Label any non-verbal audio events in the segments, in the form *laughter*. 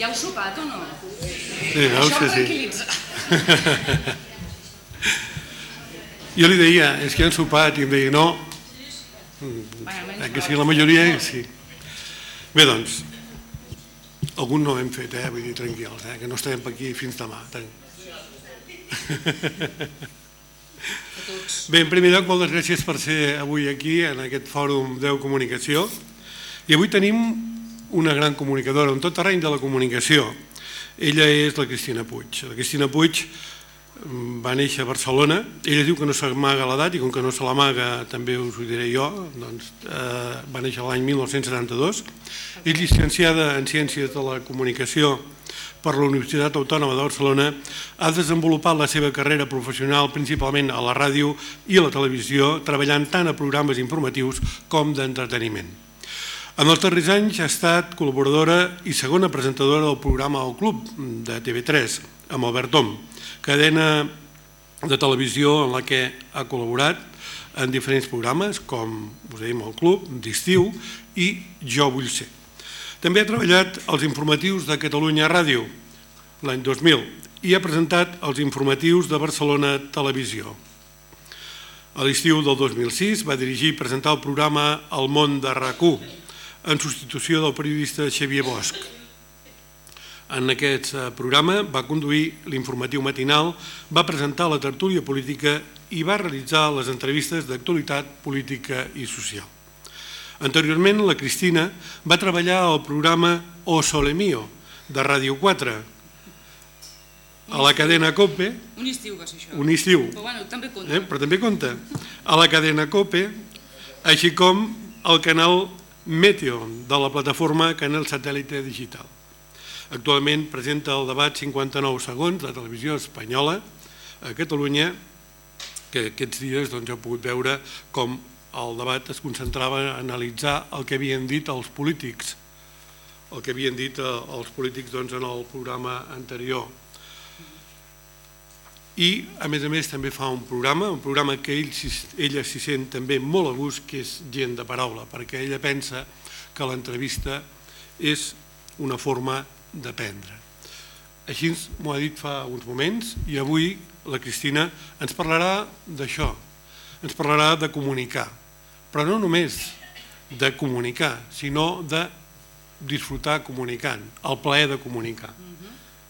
Ja heu sopat o no? Sí, veus Això sí. tranquil·litza. *laughs* Jo li deia, és que han sopat, i em deia, no, Bueno, eh, que no. sí, la majoria sí. Bé, doncs, alguns no hem fet, eh? vull dir, tranquils, eh? que no estarem per aquí fins demà. Tran- Bé, en primer lloc, moltes gràcies per ser avui aquí, en aquest fòrum Deu Comunicació. I avui tenim una gran comunicadora, en tot terreny de la comunicació. Ella és la Cristina Puig. La Cristina Puig mm, va néixer a Barcelona. Ella diu que no s'amaga l'edat i com que no se l'amaga també us ho diré jo, doncs eh, va néixer l'any 1972. És llicenciada en Ciències de la Comunicació per la Universitat Autònoma de Barcelona, ha desenvolupat la seva carrera professional principalment a la ràdio i a la televisió, treballant tant a programes informatius com d'entreteniment. En els darrers anys ha estat col·laboradora i segona presentadora del programa El Club de TV3, amb Albert Tom, cadena de televisió en la que ha col·laborat en diferents programes, com us dèiem, El Club, d'estiu i Jo vull ser. També ha treballat als informatius de Catalunya Ràdio l'any 2000 i ha presentat els informatius de Barcelona Televisió. A l'estiu del 2006 va dirigir i presentar el programa El món de RAC1 en substitució del periodista Xavier Bosch. En aquest eh, programa va conduir l'informatiu matinal, va presentar la tertúlia política i va realitzar les entrevistes d'actualitat política i social. Anteriorment, la Cristina va treballar al programa O Sole Mio, de Ràdio 4, a la cadena COPE, Un estiu va ser això. un estiu, Però bueno, també compta. eh? però també compta, a la cadena COPE, així com al canal Meteo de la plataforma Canal Satèl·lite Digital. Actualment presenta el debat 59 segons de televisió espanyola a Catalunya, que aquests dies doncs, heu pogut veure com el debat es concentrava a analitzar el que havien dit els polítics, el que havien dit eh, els polítics doncs, en el programa anterior. I, a més a més, també fa un programa, un programa que ell, ella s'hi sent també molt a gust, que és gent de paraula, perquè ella pensa que l'entrevista és una forma d'aprendre. Així m'ho ha dit fa uns moments i avui la Cristina ens parlarà d'això, ens parlarà de comunicar, però no només de comunicar, sinó de disfrutar comunicant, el plaer de comunicar.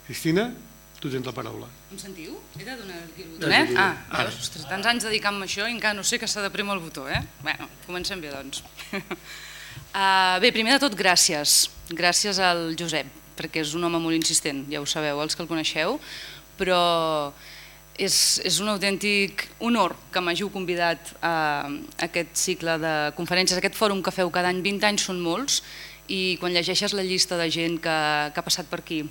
Cristina, tu tens la paraula. Em sentiu? He de donar el botonet? Ah, veus? Ostres, tants anys dedicant-me a això i encara no sé que s'ha de prémer el botó, eh? Bueno, comencem bé, doncs. Uh, *laughs* bé, primer de tot, gràcies. Gràcies al Josep, perquè és un home molt insistent, ja ho sabeu, els que el coneixeu, però és, és un autèntic honor que m'hàgiu convidat a aquest cicle de conferències, aquest fòrum que feu cada any, 20 anys són molts, i quan llegeixes la llista de gent que, que ha passat per aquí,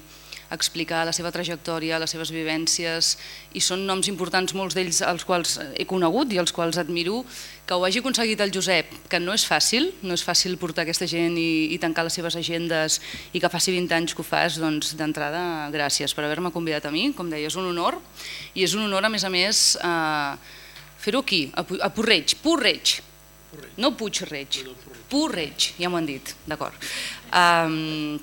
explicar la seva trajectòria, les seves vivències, i són noms importants, molts d'ells els quals he conegut i els quals admiro, que ho hagi aconseguit el Josep, que no és fàcil, no és fàcil portar aquesta gent i, i tancar les seves agendes i que faci 20 anys que ho fas, doncs d'entrada gràcies per haver-me convidat a mi, com deia, és un honor, i és un honor a més a més eh, fer-ho aquí, a, a Porreig, Porreig, no Puigreig, Porreig, ja m'ho han dit, d'acord. Um,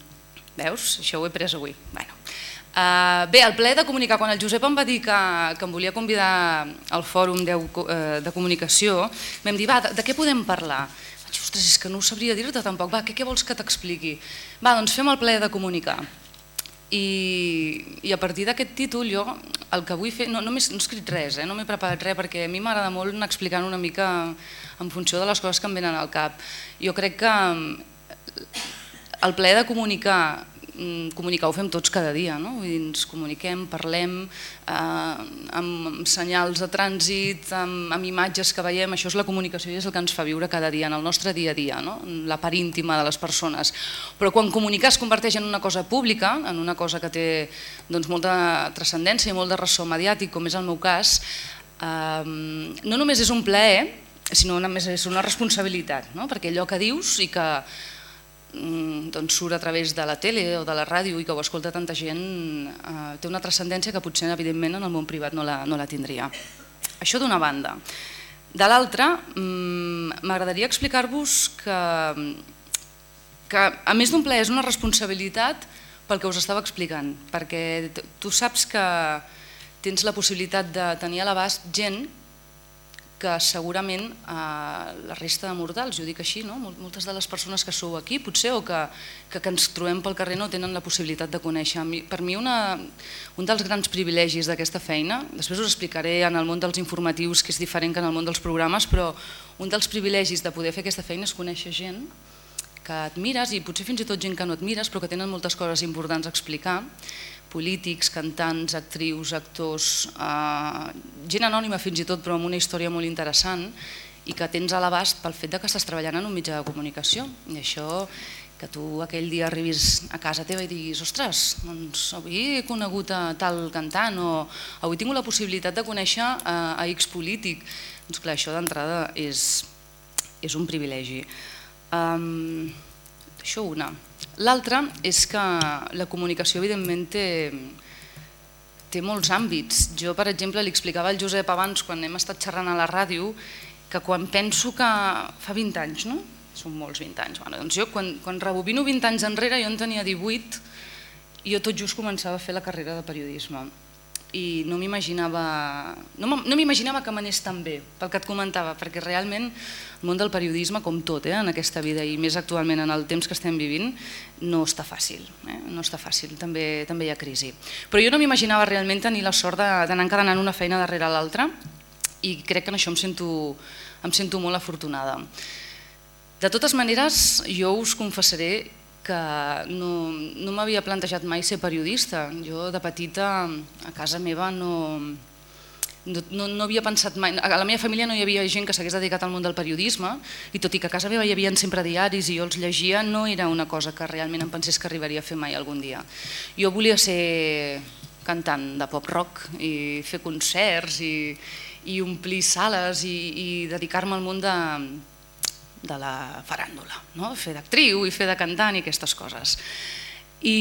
veus? Això ho he pres avui. Bueno. Uh, bé, el ple de comunicar, quan el Josep em va dir que, que em volia convidar al fòrum de, de comunicació, vam dir, va, de, de què podem parlar? Vaig ostres, és que no ho sabria dir-te tampoc, va, què, què vols que t'expliqui? Va, doncs fem el ple de comunicar. I, i a partir d'aquest títol jo el que vull fer, no, no, m'he- no he escrit res, eh, no m'he preparat res perquè a mi m'agrada molt anar explicant una mica en funció de les coses que em venen al cap. Jo crec que el ple de comunicar, mm, comunicar ho fem tots cada dia, no? Vull dir, ens comuniquem, parlem eh, amb senyals de trànsit, amb, amb imatges que veiem, això és la comunicació i és el que ens fa viure cada dia, en el nostre dia a dia, no? la part íntima de les persones. Però quan comunicar es converteix en una cosa pública, en una cosa que té doncs, molta transcendència i molt de ressò mediàtic, com és el meu cas, eh, no només és un plaer, sinó a més és una responsabilitat, no? perquè allò que dius i que doncs surt a través de la tele o de la ràdio i que ho escolta tanta gent eh, té una transcendència que potser evidentment en el món privat no la, no la tindria. Això d'una banda. De l'altra, mm, m'agradaria explicar-vos que, que a més d'un ple és una responsabilitat pel que us estava explicant, perquè tu saps que tens la possibilitat de tenir a l'abast gent que segurament eh, la resta de mortals, jo dic així, no? moltes de les persones que sou aquí potser o que, que, que ens trobem pel carrer no tenen la possibilitat de conèixer. Per mi una, un dels grans privilegis d'aquesta feina, després us explicaré en el món dels informatius que és diferent que en el món dels programes, però un dels privilegis de poder fer aquesta feina és conèixer gent que admires i potser fins i tot gent que no admires però que tenen moltes coses importants a explicar polítics, cantants, actrius, actors, eh, gent anònima fins i tot, però amb una història molt interessant i que tens a l'abast pel fet de que estàs treballant en un mitjà de comunicació. I això, que tu aquell dia arribis a casa teva i diguis ostres, doncs avui he conegut a tal cantant o avui tingut la possibilitat de conèixer a, a X polític. Doncs clar, això d'entrada és, és un privilegi. Um, això una. L'altra és que la comunicació evidentment té, té molts àmbits. Jo, per exemple, li explicava al Josep abans, quan hem estat xerrant a la ràdio, que quan penso que fa 20 anys, no? Són molts 20 anys. Bueno, doncs jo, quan, quan rebobino 20 anys enrere, jo en tenia 18, i jo tot just començava a fer la carrera de periodisme i no m'imaginava no m'imaginava que m'anés tan bé pel que et comentava, perquè realment el món del periodisme, com tot eh, en aquesta vida i més actualment en el temps que estem vivint, no està fàcil, eh? no està fàcil, també, també hi ha crisi. Però jo no m'imaginava realment tenir la sort d'anar encadenant una feina darrere l'altra i crec que en això em sento, em sento molt afortunada. De totes maneres, jo us confessaré que no, no m'havia plantejat mai ser periodista. Jo de petita a casa meva no, no, no havia pensat mai, a la meva família no hi havia gent que s'hagués dedicat al món del periodisme i tot i que a casa meva hi havia sempre diaris i jo els llegia, no era una cosa que realment em pensés que arribaria a fer mai algun dia. Jo volia ser cantant de pop rock i fer concerts i, i omplir sales i, i dedicar-me al món de, de la faràndula, no? fer d'actriu i fer de cantant i aquestes coses. I,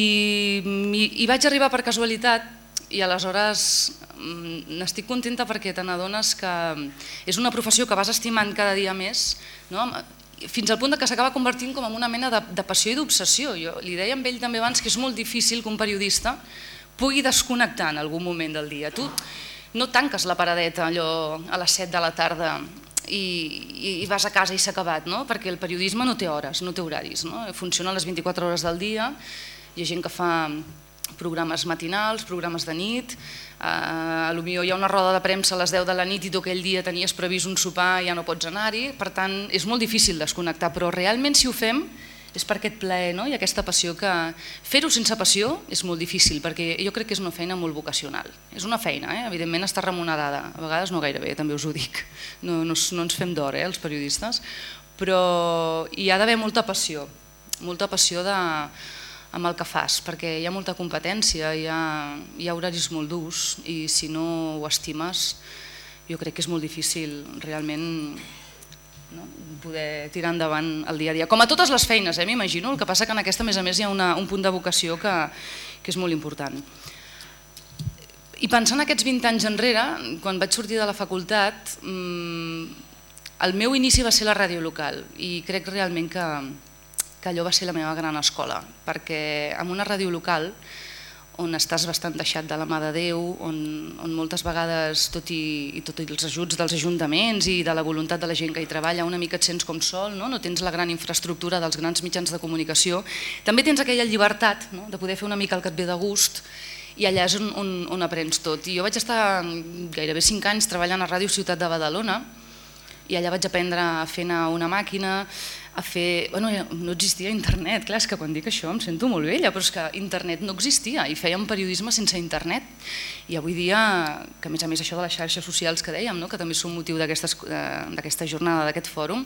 i, i vaig arribar per casualitat i aleshores mm, n'estic contenta perquè te n'adones que és una professió que vas estimant cada dia més, no? fins al punt de que s'acaba convertint com en una mena de, de passió i d'obsessió. Jo li deia amb ell també abans que és molt difícil que un periodista pugui desconnectar en algun moment del dia. Tu no tanques la paradeta allò a les 7 de la tarda i, i vas a casa i s'ha acabat, no? perquè el periodisme no té hores, no té horaris, no? funciona a les 24 hores del dia, hi ha gent que fa programes matinals, programes de nit, eh, potser hi ha una roda de premsa a les 10 de la nit i tu aquell dia tenies previst un sopar i ja no pots anar-hi, per tant és molt difícil desconnectar, però realment si ho fem és per aquest plaer no? i aquesta passió que fer-ho sense passió és molt difícil perquè jo crec que és una feina molt vocacional. És una feina, eh? evidentment està remunerada, a vegades no gaire bé, també us ho dic, no, no, no ens fem d'or eh, els periodistes, però hi ha d'haver molta passió, molta passió de, amb el que fas, perquè hi ha molta competència, hi ha, hi ha horaris molt durs i si no ho estimes jo crec que és molt difícil realment no? poder tirar endavant el dia a dia. Com a totes les feines, eh, m'imagino, el que passa que en aquesta, a més a més, hi ha una, un punt de vocació que, que és molt important. I pensant aquests 20 anys enrere, quan vaig sortir de la facultat, mmm, el meu inici va ser la ràdio local i crec realment que, que allò va ser la meva gran escola, perquè en una ràdio local on estàs bastant deixat de la mà de Déu, on, on moltes vegades, tot i, i tot i els ajuts dels ajuntaments i de la voluntat de la gent que hi treballa, una mica et sents com sol, no? no tens la gran infraestructura dels grans mitjans de comunicació, també tens aquella llibertat no? de poder fer una mica el que et ve de gust i allà és on, on, on aprens tot. I jo vaig estar gairebé 5 anys treballant a Ràdio Ciutat de Badalona i allà vaig aprendre a fer una màquina, a fer... Bueno, no existia internet, clar, és que quan dic això em sento molt vella, però és que internet no existia i fèiem periodisme sense internet. I avui dia, que a més a més això de les xarxes socials que dèiem, no? que també són motiu eh, d'aquesta jornada, d'aquest fòrum,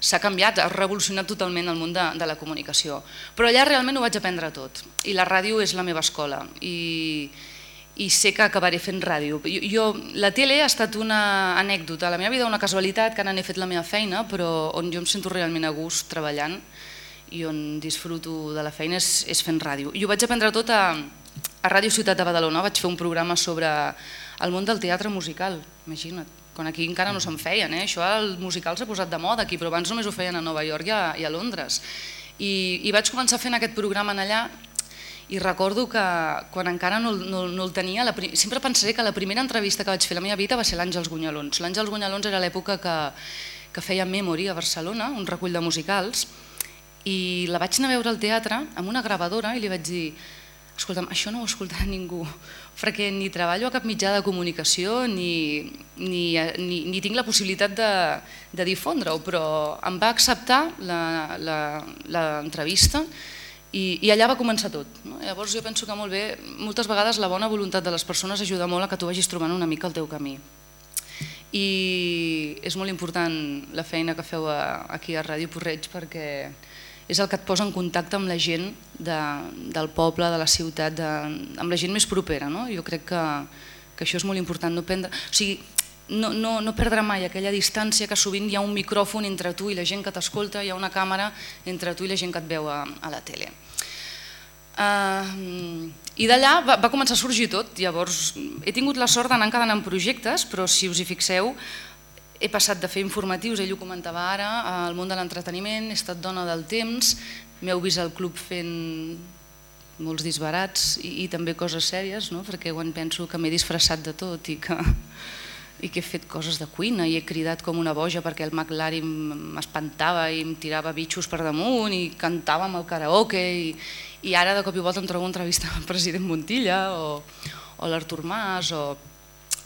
s'ha canviat, ha revolucionat totalment el món de, de la comunicació. Però allà realment ho vaig aprendre tot i la ràdio és la meva escola i, i sé que acabaré fent ràdio. Jo, jo, la tele ha estat una anècdota, la meva vida una casualitat, que ara n'he fet la meva feina, però on jo em sento realment a gust treballant i on disfruto de la feina és, és fent ràdio. I ho vaig aprendre tot a, a Ràdio Ciutat de Badalona, vaig fer un programa sobre el món del teatre musical, imagina't, quan aquí encara no se'n feien, eh? això el musical s'ha posat de moda aquí, però abans només ho feien a Nova York i a, i a Londres. I, I vaig començar fent aquest programa en allà i recordo que quan encara no, no, no el tenia, la, sempre pensaré que la primera entrevista que vaig fer a la meva vida va ser l'Àngels Gunyalons. L'Àngels Gunyalons era l'època que, que feia Memory a Barcelona, un recull de musicals, i la vaig anar a veure al teatre amb una gravadora i li vaig dir escolta'm, això no ho escoltarà *laughs* ningú, perquè ni treballo a cap mitjà de comunicació ni, ni, ni, ni tinc la possibilitat de, de difondre-ho, però em va acceptar l'entrevista i, i allà va començar tot. No? Llavors jo penso que molt bé, moltes vegades la bona voluntat de les persones ajuda molt a que tu vagis trobant una mica el teu camí. I és molt important la feina que feu a, aquí a Ràdio Porreig perquè és el que et posa en contacte amb la gent de, del poble, de la ciutat, de, amb la gent més propera. No? Jo crec que, que això és molt important, no, prendre, o sigui, no, no, no perdre mai aquella distància que sovint hi ha un micròfon entre tu i la gent que t'escolta, hi ha una càmera entre tu i la gent que et veu a, a la tele. Uh, I d'allà va, va començar a sorgir tot, llavors he tingut la sort d'anar quedant en projectes, però si us hi fixeu, he passat de fer informatius, ell ho comentava ara, al món de l'entreteniment, he estat dona del temps, m'heu vist al club fent molts disbarats i, i també coses sèries, no? perquè quan penso que m'he disfressat de tot i que, i que he fet coses de cuina i he cridat com una boja perquè el McLari m'espantava i em tirava bitxos per damunt i cantava amb el karaoke i, i ara de cop i volta em trobo entrevista amb el president Montilla o, o l'Artur Mas o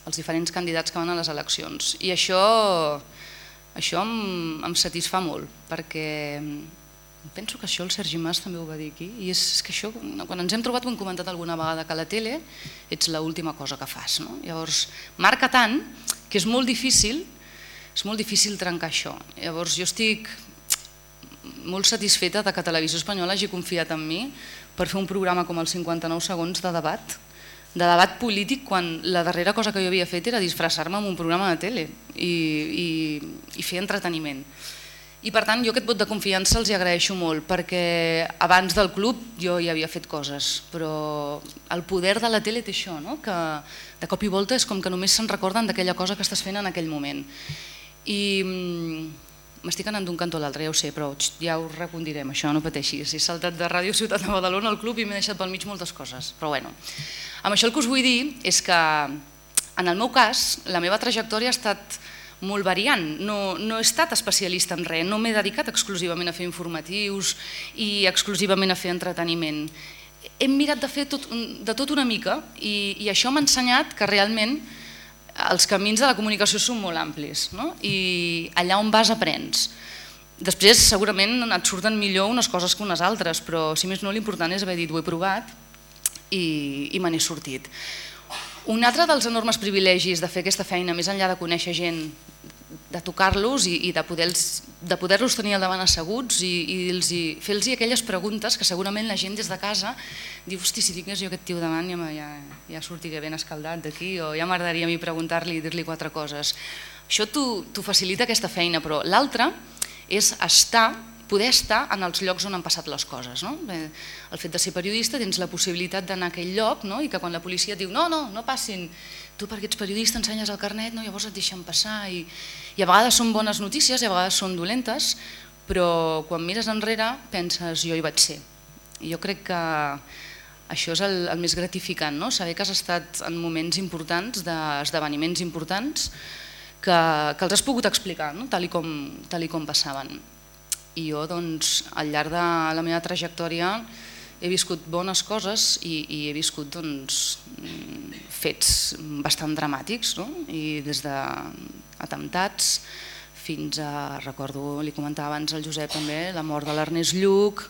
els diferents candidats que van a les eleccions. I això, això em, em satisfà molt, perquè penso que això el Sergi Mas també ho va dir aquí, i és, és que això, quan ens hem trobat ho hem comentat alguna vegada que a la tele ets l'última cosa que fas. No? Llavors, marca tant que és molt difícil, és molt difícil trencar això. Llavors jo estic molt satisfeta de que Televisió Espanyola hagi confiat en mi per fer un programa com el 59 segons de debat, de debat polític quan la darrera cosa que jo havia fet era disfressar-me en un programa de tele i, i, i fer entreteniment. I per tant jo aquest vot de confiança els hi agraeixo molt perquè abans del club jo ja havia fet coses, però el poder de la tele té això, no? que de cop i volta és com que només se'n recorden d'aquella cosa que estàs fent en aquell moment. I mm, m'estic anant d'un cantó a l'altre, ja ho sé, però ja ho recondirem, això, no pateixis. He saltat de Ràdio Ciutat de Badalona al club i m'he deixat pel mig moltes coses, però bueno. Amb això el que us vull dir és que, en el meu cas, la meva trajectòria ha estat molt variant, no, no he estat especialista en res, no m'he dedicat exclusivament a fer informatius i exclusivament a fer entreteniment. Hem mirat de fer tot, de tot una mica i, i això m'ha ensenyat que realment els camins de la comunicació són molt amplis no? i allà on vas aprens. Després segurament et surten millor unes coses que unes altres, però si més no l'important és haver dit ho he provat i, i me n'he sortit. Un altre dels enormes privilegis de fer aquesta feina, més enllà de conèixer gent de tocar-los i, i de poder-los de poder tenir al davant asseguts i, i, i fer-los aquelles preguntes que segurament la gent des de casa diu, hosti, si tingués jo aquest tio davant ja, ja, ja sortiré ben escaldat d'aquí o ja m'agradaria a mi preguntar-li i dir-li quatre coses. Això t'ho facilita aquesta feina, però l'altra és estar poder estar en els llocs on han passat les coses. No? El fet de ser periodista tens la possibilitat d'anar a aquell lloc no? i que quan la policia et diu no, no, no passin, tu perquè ets periodista ensenyes el carnet, no? llavors et deixen passar i, i a vegades són bones notícies i a vegades són dolentes, però quan mires enrere penses jo hi vaig ser. I jo crec que això és el, el més gratificant, no? saber que has estat en moments importants, d'esdeveniments importants, que, que els has pogut explicar, no? tal, i com, tal i com passaven. I jo doncs, al llarg de la meva trajectòria he viscut bones coses i, i he viscut doncs, fets bastant dramàtics, no? i des d'atemptats fins a, recordo, li comentava abans al Josep també, la mort de l'Ernest Lluc,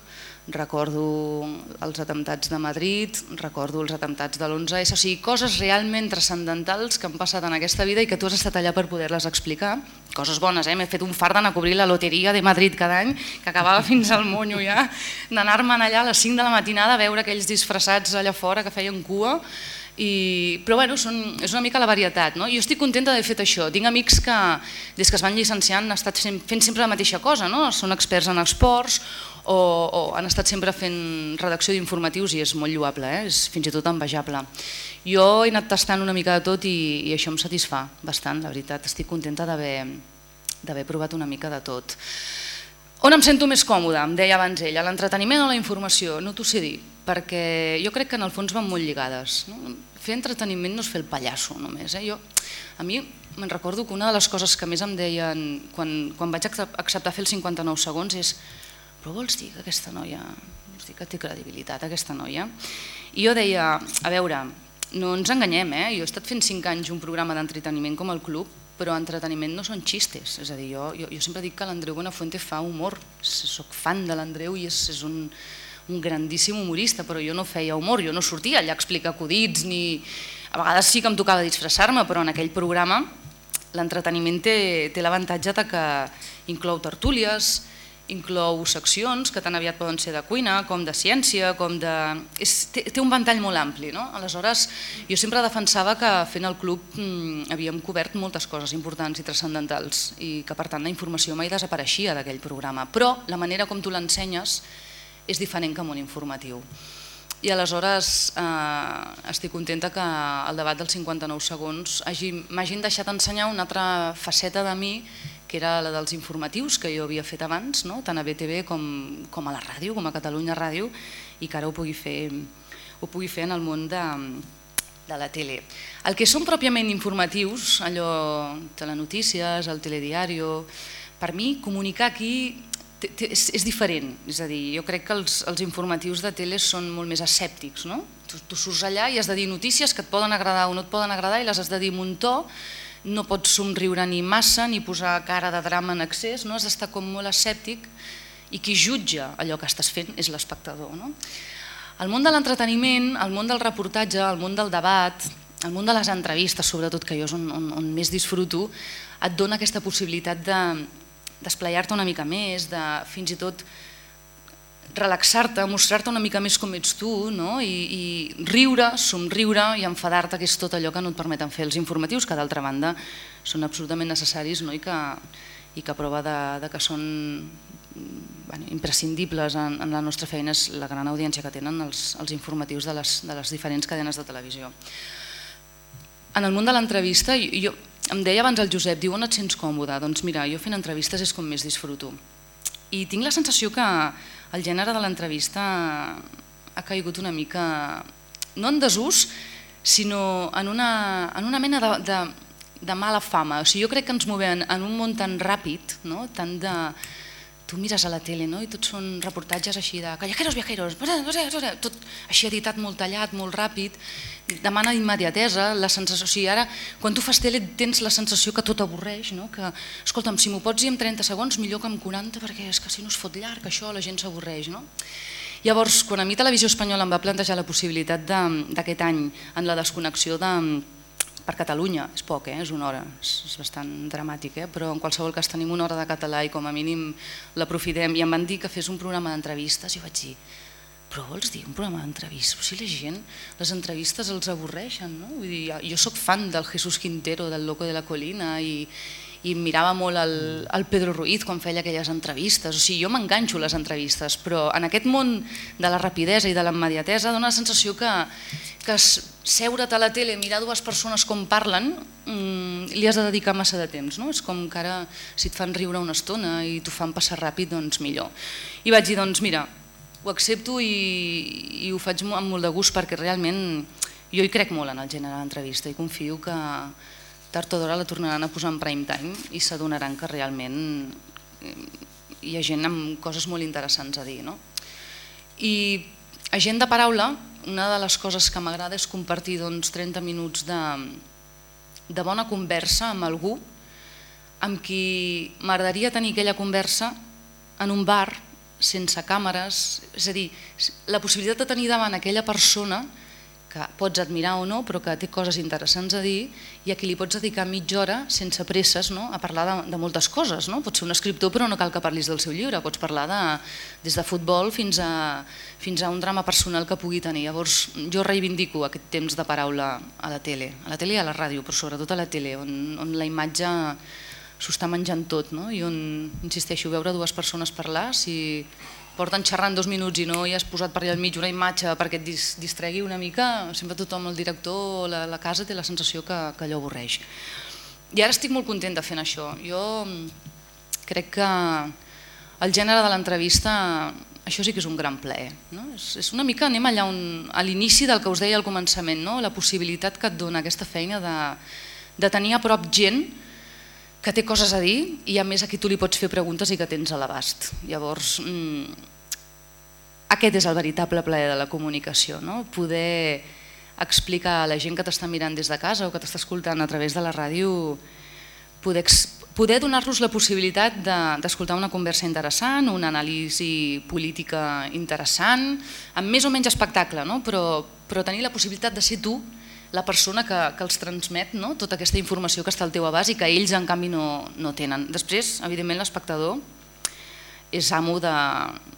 recordo els atemptats de Madrid, recordo els atemptats de l'11S, o sigui, coses realment transcendentals que han passat en aquesta vida i que tu has estat allà per poder-les explicar. Coses bones, eh? m'he fet un fart d'anar a cobrir la loteria de Madrid cada any, que acabava *laughs* fins al monyo ja, d'anar-me'n allà a les 5 de la matinada a veure aquells disfressats allà fora que feien cua, i, però bueno, són, és una mica la varietat. No? Jo estic contenta d'haver fet això. Tinc amics que des que es van llicenciar han estat fent sempre la mateixa cosa, no? són experts en esports o, o han estat sempre fent redacció d'informatius i és molt lloable, eh? és fins i tot envejable. Jo he anat tastant una mica de tot i, i això em satisfà bastant, la veritat. Estic contenta d'haver provat una mica de tot. On em sento més còmode, em deia abans ella, l'entreteniment o la informació? No t'ho sé dir, perquè jo crec que en el fons van molt lligades. No? Fer entreteniment no és fer el pallasso només. Eh? Jo, a mi me'n recordo que una de les coses que més em deien quan, quan vaig acceptar fer els 59 segons és però vols dir que aquesta noia, vols dir que té credibilitat aquesta noia? I jo deia, a veure, no ens enganyem, eh? jo he estat fent 5 anys un programa d'entreteniment com el Club, però entreteniment no són xistes, és a dir, jo, jo, jo sempre dic que l'Andreu Buenafuente fa humor, soc fan de l'Andreu i és, és un, un grandíssim humorista, però jo no feia humor, jo no sortia allà a explicar acudits, ni... a vegades sí que em tocava disfressar-me, però en aquell programa l'entreteniment té, té l'avantatge que inclou tertúlies, inclou seccions que tan aviat poden ser de cuina, com de ciència, com de... És, té, té un ventall molt ampli. No? Aleshores, jo sempre defensava que fent el club mmm, havíem cobert moltes coses importants i transcendentals i que per tant la informació mai desapareixia d'aquell programa, però la manera com tu l'ensenyes és diferent que en un informatiu. I aleshores eh, estic contenta que el debat dels 59 segons m'hagin deixat ensenyar una altra faceta de mi que era la dels informatius que jo havia fet abans, no? tant a BTV com, com a la ràdio, com a Catalunya Ràdio, i que ara ho pugui fer, ho pugui fer en el món de, de la tele. El que són pròpiament informatius, allò telenotícies, el telediario, per mi comunicar aquí és, és diferent, és a dir, jo crec que els, els informatius de tele són molt més escèptics, no? Tu, tu surts allà i has de dir notícies que et poden agradar o no et poden agradar i les has de dir amb un to no pots somriure ni massa ni posar cara de drama en excés, no? has d'estar com molt escèptic i qui jutja allò que estàs fent és l'espectador. No? El món de l'entreteniment, el món del reportatge, el món del debat, el món de les entrevistes, sobretot, que jo és on, on, on més disfruto, et dona aquesta possibilitat de desplegar-te una mica més, de fins i tot relaxar-te, mostrar-te una mica més com ets tu no? I, i riure, somriure i enfadar-te, que és tot allò que no et permeten fer els informatius, que d'altra banda són absolutament necessaris no? I, que, i que prova de, de que són bueno, imprescindibles en, en la nostra feina és la gran audiència que tenen els, els informatius de les, de les diferents cadenes de televisió. En el món de l'entrevista, jo, em deia abans el Josep, diu on et sents còmode? Doncs mira, jo fent entrevistes és com més disfruto. I tinc la sensació que el gènere de l'entrevista ha caigut una mica, no en desús, sinó en una, en una mena de, de, de mala fama. O sigui, jo crec que ens movem en un món tan ràpid, no? tant de, tu mires a la tele no? i tots són reportatges així de callejeros, viajeros, tot així editat molt tallat, molt ràpid, demana immediatesa, la sensació, o sigui, ara quan tu fas tele tens la sensació que tot avorreix, no? que escolta'm, si m'ho pots dir en 30 segons millor que en 40 perquè és que si no es fot llarg això la gent s'avorreix. No? Llavors, quan a mi Televisió Espanyola em va plantejar la possibilitat d'aquest any en la desconnexió de, per Catalunya, és poc, eh? és una hora, és, bastant dramàtic, eh? però en qualsevol cas tenim una hora de català i com a mínim l'aprofitem. I em van dir que fes un programa d'entrevistes i vaig dir, però vols dir un programa d'entrevistes? O sigui, la gent, les entrevistes els avorreixen, no? Vull dir, jo sóc fan del Jesús Quintero, del Loco de la Colina i, i mirava molt el, el Pedro Ruiz quan feia aquelles entrevistes, o sigui, jo m'enganxo les entrevistes, però en aquest món de la rapidesa i de l'immediatesa dona la sensació que, que seure't a la tele, mirar dues persones com parlen, mmm, li has de dedicar massa de temps, no? és com que ara si et fan riure una estona i t'ho fan passar ràpid, doncs millor. I vaig dir, doncs mira, ho accepto i, i ho faig amb molt de gust perquè realment jo hi crec molt en el gènere d'entrevista i confio que, tard o d'hora la tornaran a posar en prime time i s'adonaran que realment eh, hi ha gent amb coses molt interessants a dir. No? I a gent de paraula, una de les coses que m'agrada és compartir doncs, 30 minuts de, de bona conversa amb algú amb qui m'agradaria tenir aquella conversa en un bar, sense càmeres, és a dir, la possibilitat de tenir davant aquella persona que pots admirar o no, però que té coses interessants a dir i a qui li pots dedicar mitja hora sense presses no? a parlar de, de moltes coses. No? Pots ser un escriptor però no cal que parlis del seu llibre, pots parlar de, des de futbol fins a, fins a un drama personal que pugui tenir. Llavors jo reivindico aquest temps de paraula a la tele, a la tele i a la ràdio, però sobretot a la tele, on, on la imatge s'ho està menjant tot no? i on, insisteixo, veure dues persones parlar, si porten xerrant dos minuts i no hi has posat per allà al mig una imatge perquè et distregui una mica, sempre tothom, el director, la, la casa té la sensació que, que allò avorreix. I ara estic molt contenta fent això. Jo mm, crec que el gènere de l'entrevista, això sí que és un gran plaer. No? És, és una mica, anem allà on, a l'inici del que us deia al començament, no? la possibilitat que et dona aquesta feina de, de tenir a prop gent que té coses a dir i a més a qui tu li pots fer preguntes i que tens a l'abast. Llavors, mmm, aquest és el veritable plaer de la comunicació, no? poder explicar a la gent que t'està mirant des de casa o que t'està escoltant a través de la ràdio, poder poder donar-los la possibilitat d'escoltar de, una conversa interessant, una anàlisi política interessant, amb més o menys espectacle, no? però, però tenir la possibilitat de ser tu la persona que, que els transmet no? tota aquesta informació que està al teu abast i que ells en canvi no, no tenen. Després, evidentment, l'espectador és amo de,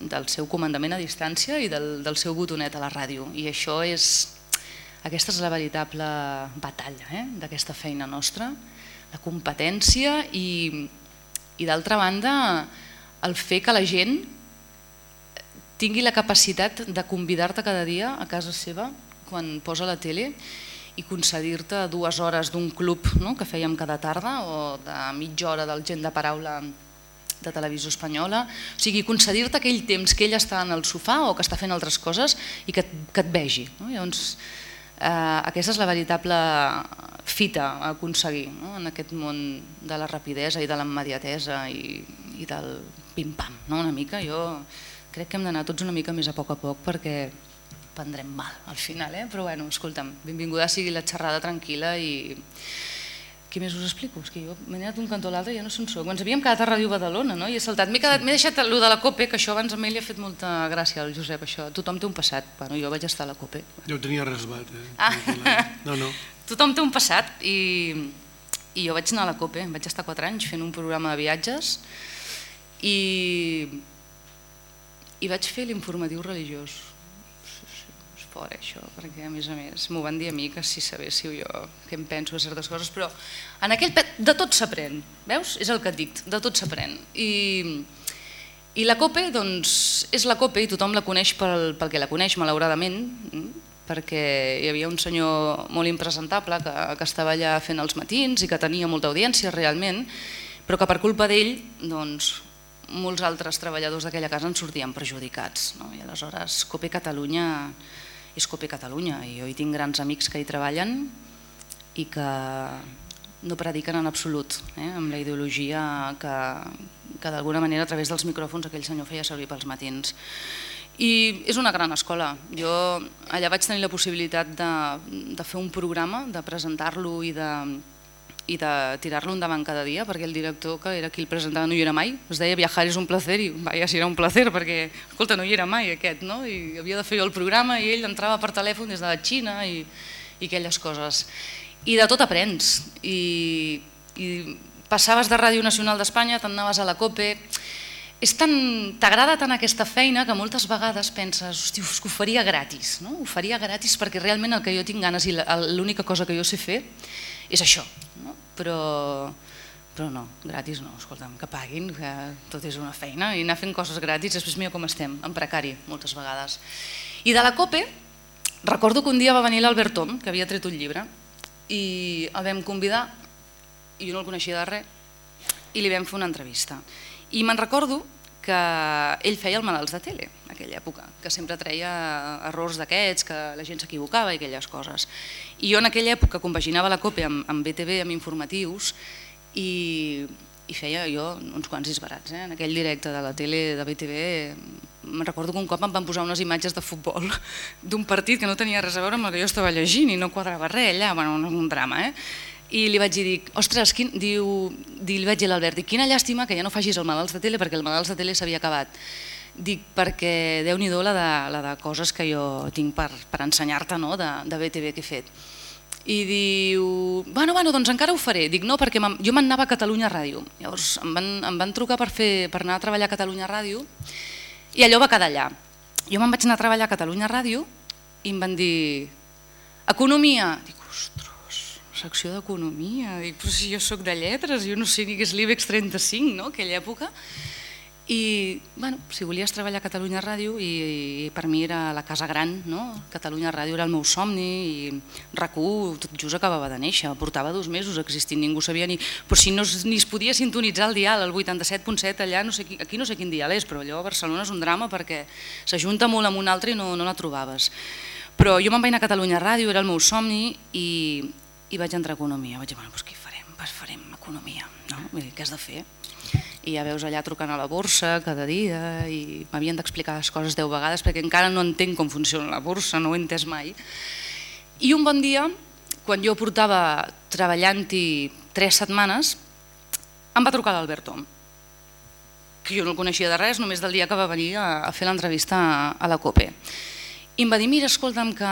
del seu comandament a distància i del, del seu botonet a la ràdio i això és, aquesta és la veritable batalla eh? d'aquesta feina nostra la competència i, i d'altra banda el fer que la gent tingui la capacitat de convidar-te cada dia a casa seva quan posa la tele i concedir-te dues hores d'un club no, que fèiem cada tarda o de mitja hora del gent de paraula de televisió espanyola, o sigui, concedir-te aquell temps que ell està en el sofà o que està fent altres coses i que, que et vegi. No? Llavors, eh, aquesta és la veritable fita a aconseguir no? en aquest món de la rapidesa i de l'immediatesa i, i del pim-pam, no? una mica. Jo crec que hem d'anar tots una mica més a poc a poc perquè prendrem mal al final, eh? però bueno, escolta'm, benvinguda sigui la xerrada tranquil·la i què més us explico? És que jo m'he anat d'un cantó a l'altre i ja no sé on soc. Ens havíem quedat a Ràdio Badalona no? i he saltat. M'he deixat el de la COPE, que això abans a mi li ha fet molta gràcia al Josep, això. Tothom té un passat. Bueno, jo vaig estar a la COPE. Jo ho tenia resbat. Eh? Ah. No, no. *laughs* Tothom té un passat i, i jo vaig anar a la COPE, vaig estar 4 anys fent un programa de viatges i, i vaig fer l'informatiu religiós fora això, perquè a més a més m'ho van dir a mi que si sabéssiu jo què em penso de certes coses, però en aquell pet de tot s'aprèn, veus? És el que et dic, de tot s'aprèn. I, I la COPE doncs, és la COPE i tothom la coneix pel, pel que la coneix, malauradament, perquè hi havia un senyor molt impresentable que, que estava allà fent els matins i que tenia molta audiència realment, però que per culpa d'ell doncs, molts altres treballadors d'aquella casa en sortien perjudicats. No? I aleshores COPE Catalunya és Cope Catalunya i jo hi tinc grans amics que hi treballen i que no prediquen en absolut eh, amb la ideologia que, que d'alguna manera a través dels micròfons aquell senyor feia servir pels matins. I és una gran escola. Jo allà vaig tenir la possibilitat de, de fer un programa, de presentar-lo i de, i de tirar-lo endavant cada dia, perquè el director que era qui el presentava no hi era mai, es deia viajar és un placer i vaja, si era un placer perquè, escolta, no hi era mai aquest, no? i havia de fer jo el programa i ell entrava per telèfon des de la Xina i, i aquelles coses. I de tot aprens, i, i passaves de Ràdio Nacional d'Espanya, t'anaves a la COPE, és tan, t'agrada tant aquesta feina que moltes vegades penses, hosti, que ho faria gratis, no? ho faria gratis perquè realment el que jo tinc ganes i l'única cosa que jo sé fer és això? Però, però no, gratis no, escolta'm, que paguin, que tot és una feina i anar fent coses gratis, després mira com estem, en precari moltes vegades. I de la COPE, recordo que un dia va venir l'Albert Tom, que havia tret un llibre, i el vam convidar, i jo no el coneixia de res, i li vam fer una entrevista. I me'n recordo que ell feia el malalts de tele, en aquella època, que sempre treia errors d'aquests, que la gent s'equivocava i aquelles coses. I jo en aquella època compaginava la COPE amb, amb BTV, amb informatius, i, i feia jo uns quants disbarats. Eh? En aquell directe de la tele de BTV me'n recordo que un cop em van posar unes imatges de futbol *laughs* d'un partit que no tenia res a veure amb el que jo estava llegint i no quadrava res allà, bueno, un drama. Eh? I li vaig dir, ostres, quin... diu, li vaig dir a l'Albert, quina llàstima que ja no facis el malalts de tele perquè el malalts de tele s'havia acabat. Dic, perquè déu nhi la, de, la de coses que jo tinc per, per ensenyar-te no? de, de BTV que he fet. I diu, bueno, bueno, doncs encara ho faré. Dic, no, perquè jo m'anava a Catalunya Ràdio. Llavors em van, em van trucar per, fer, per anar a treballar a Catalunya Ràdio i allò va quedar allà. Jo me'n vaig anar a treballar a Catalunya Ràdio i em van dir, economia. Dic, secció d'economia, dic, però si jo sóc de lletres, jo no sé ni què és l'IBEX 35, no?, aquella època. I bueno, si volies treballar a Catalunya Ràdio i, i per mi era la casa gran, no? Catalunya Ràdio era el meu somni i RAC1 tot just acabava de néixer, portava dos mesos existint, ningú sabia ni... Però si no ni es podia sintonitzar el dial, el 87.7 allà, no sé, aquí no sé quin dial és, però allò a Barcelona és un drama perquè s'ajunta molt amb un altre i no, no la trobaves. Però jo me'n vaig anar a Catalunya Ràdio, era el meu somni i, i vaig entrar a Economia. Vaig dir, bueno, doncs què farem? Pues farem Economia, no? Vull dir, què has de fer? i ja veus allà trucant a la borsa cada dia i m'havien d'explicar les coses deu vegades perquè encara no entenc com funciona la borsa, no ho he entès mai. I un bon dia, quan jo portava treballant-hi tres setmanes, em va trucar l'Alberto, que jo no el coneixia de res, només del dia que va venir a, fer l'entrevista a la COPE. I em va dir, mira, escolta'm, que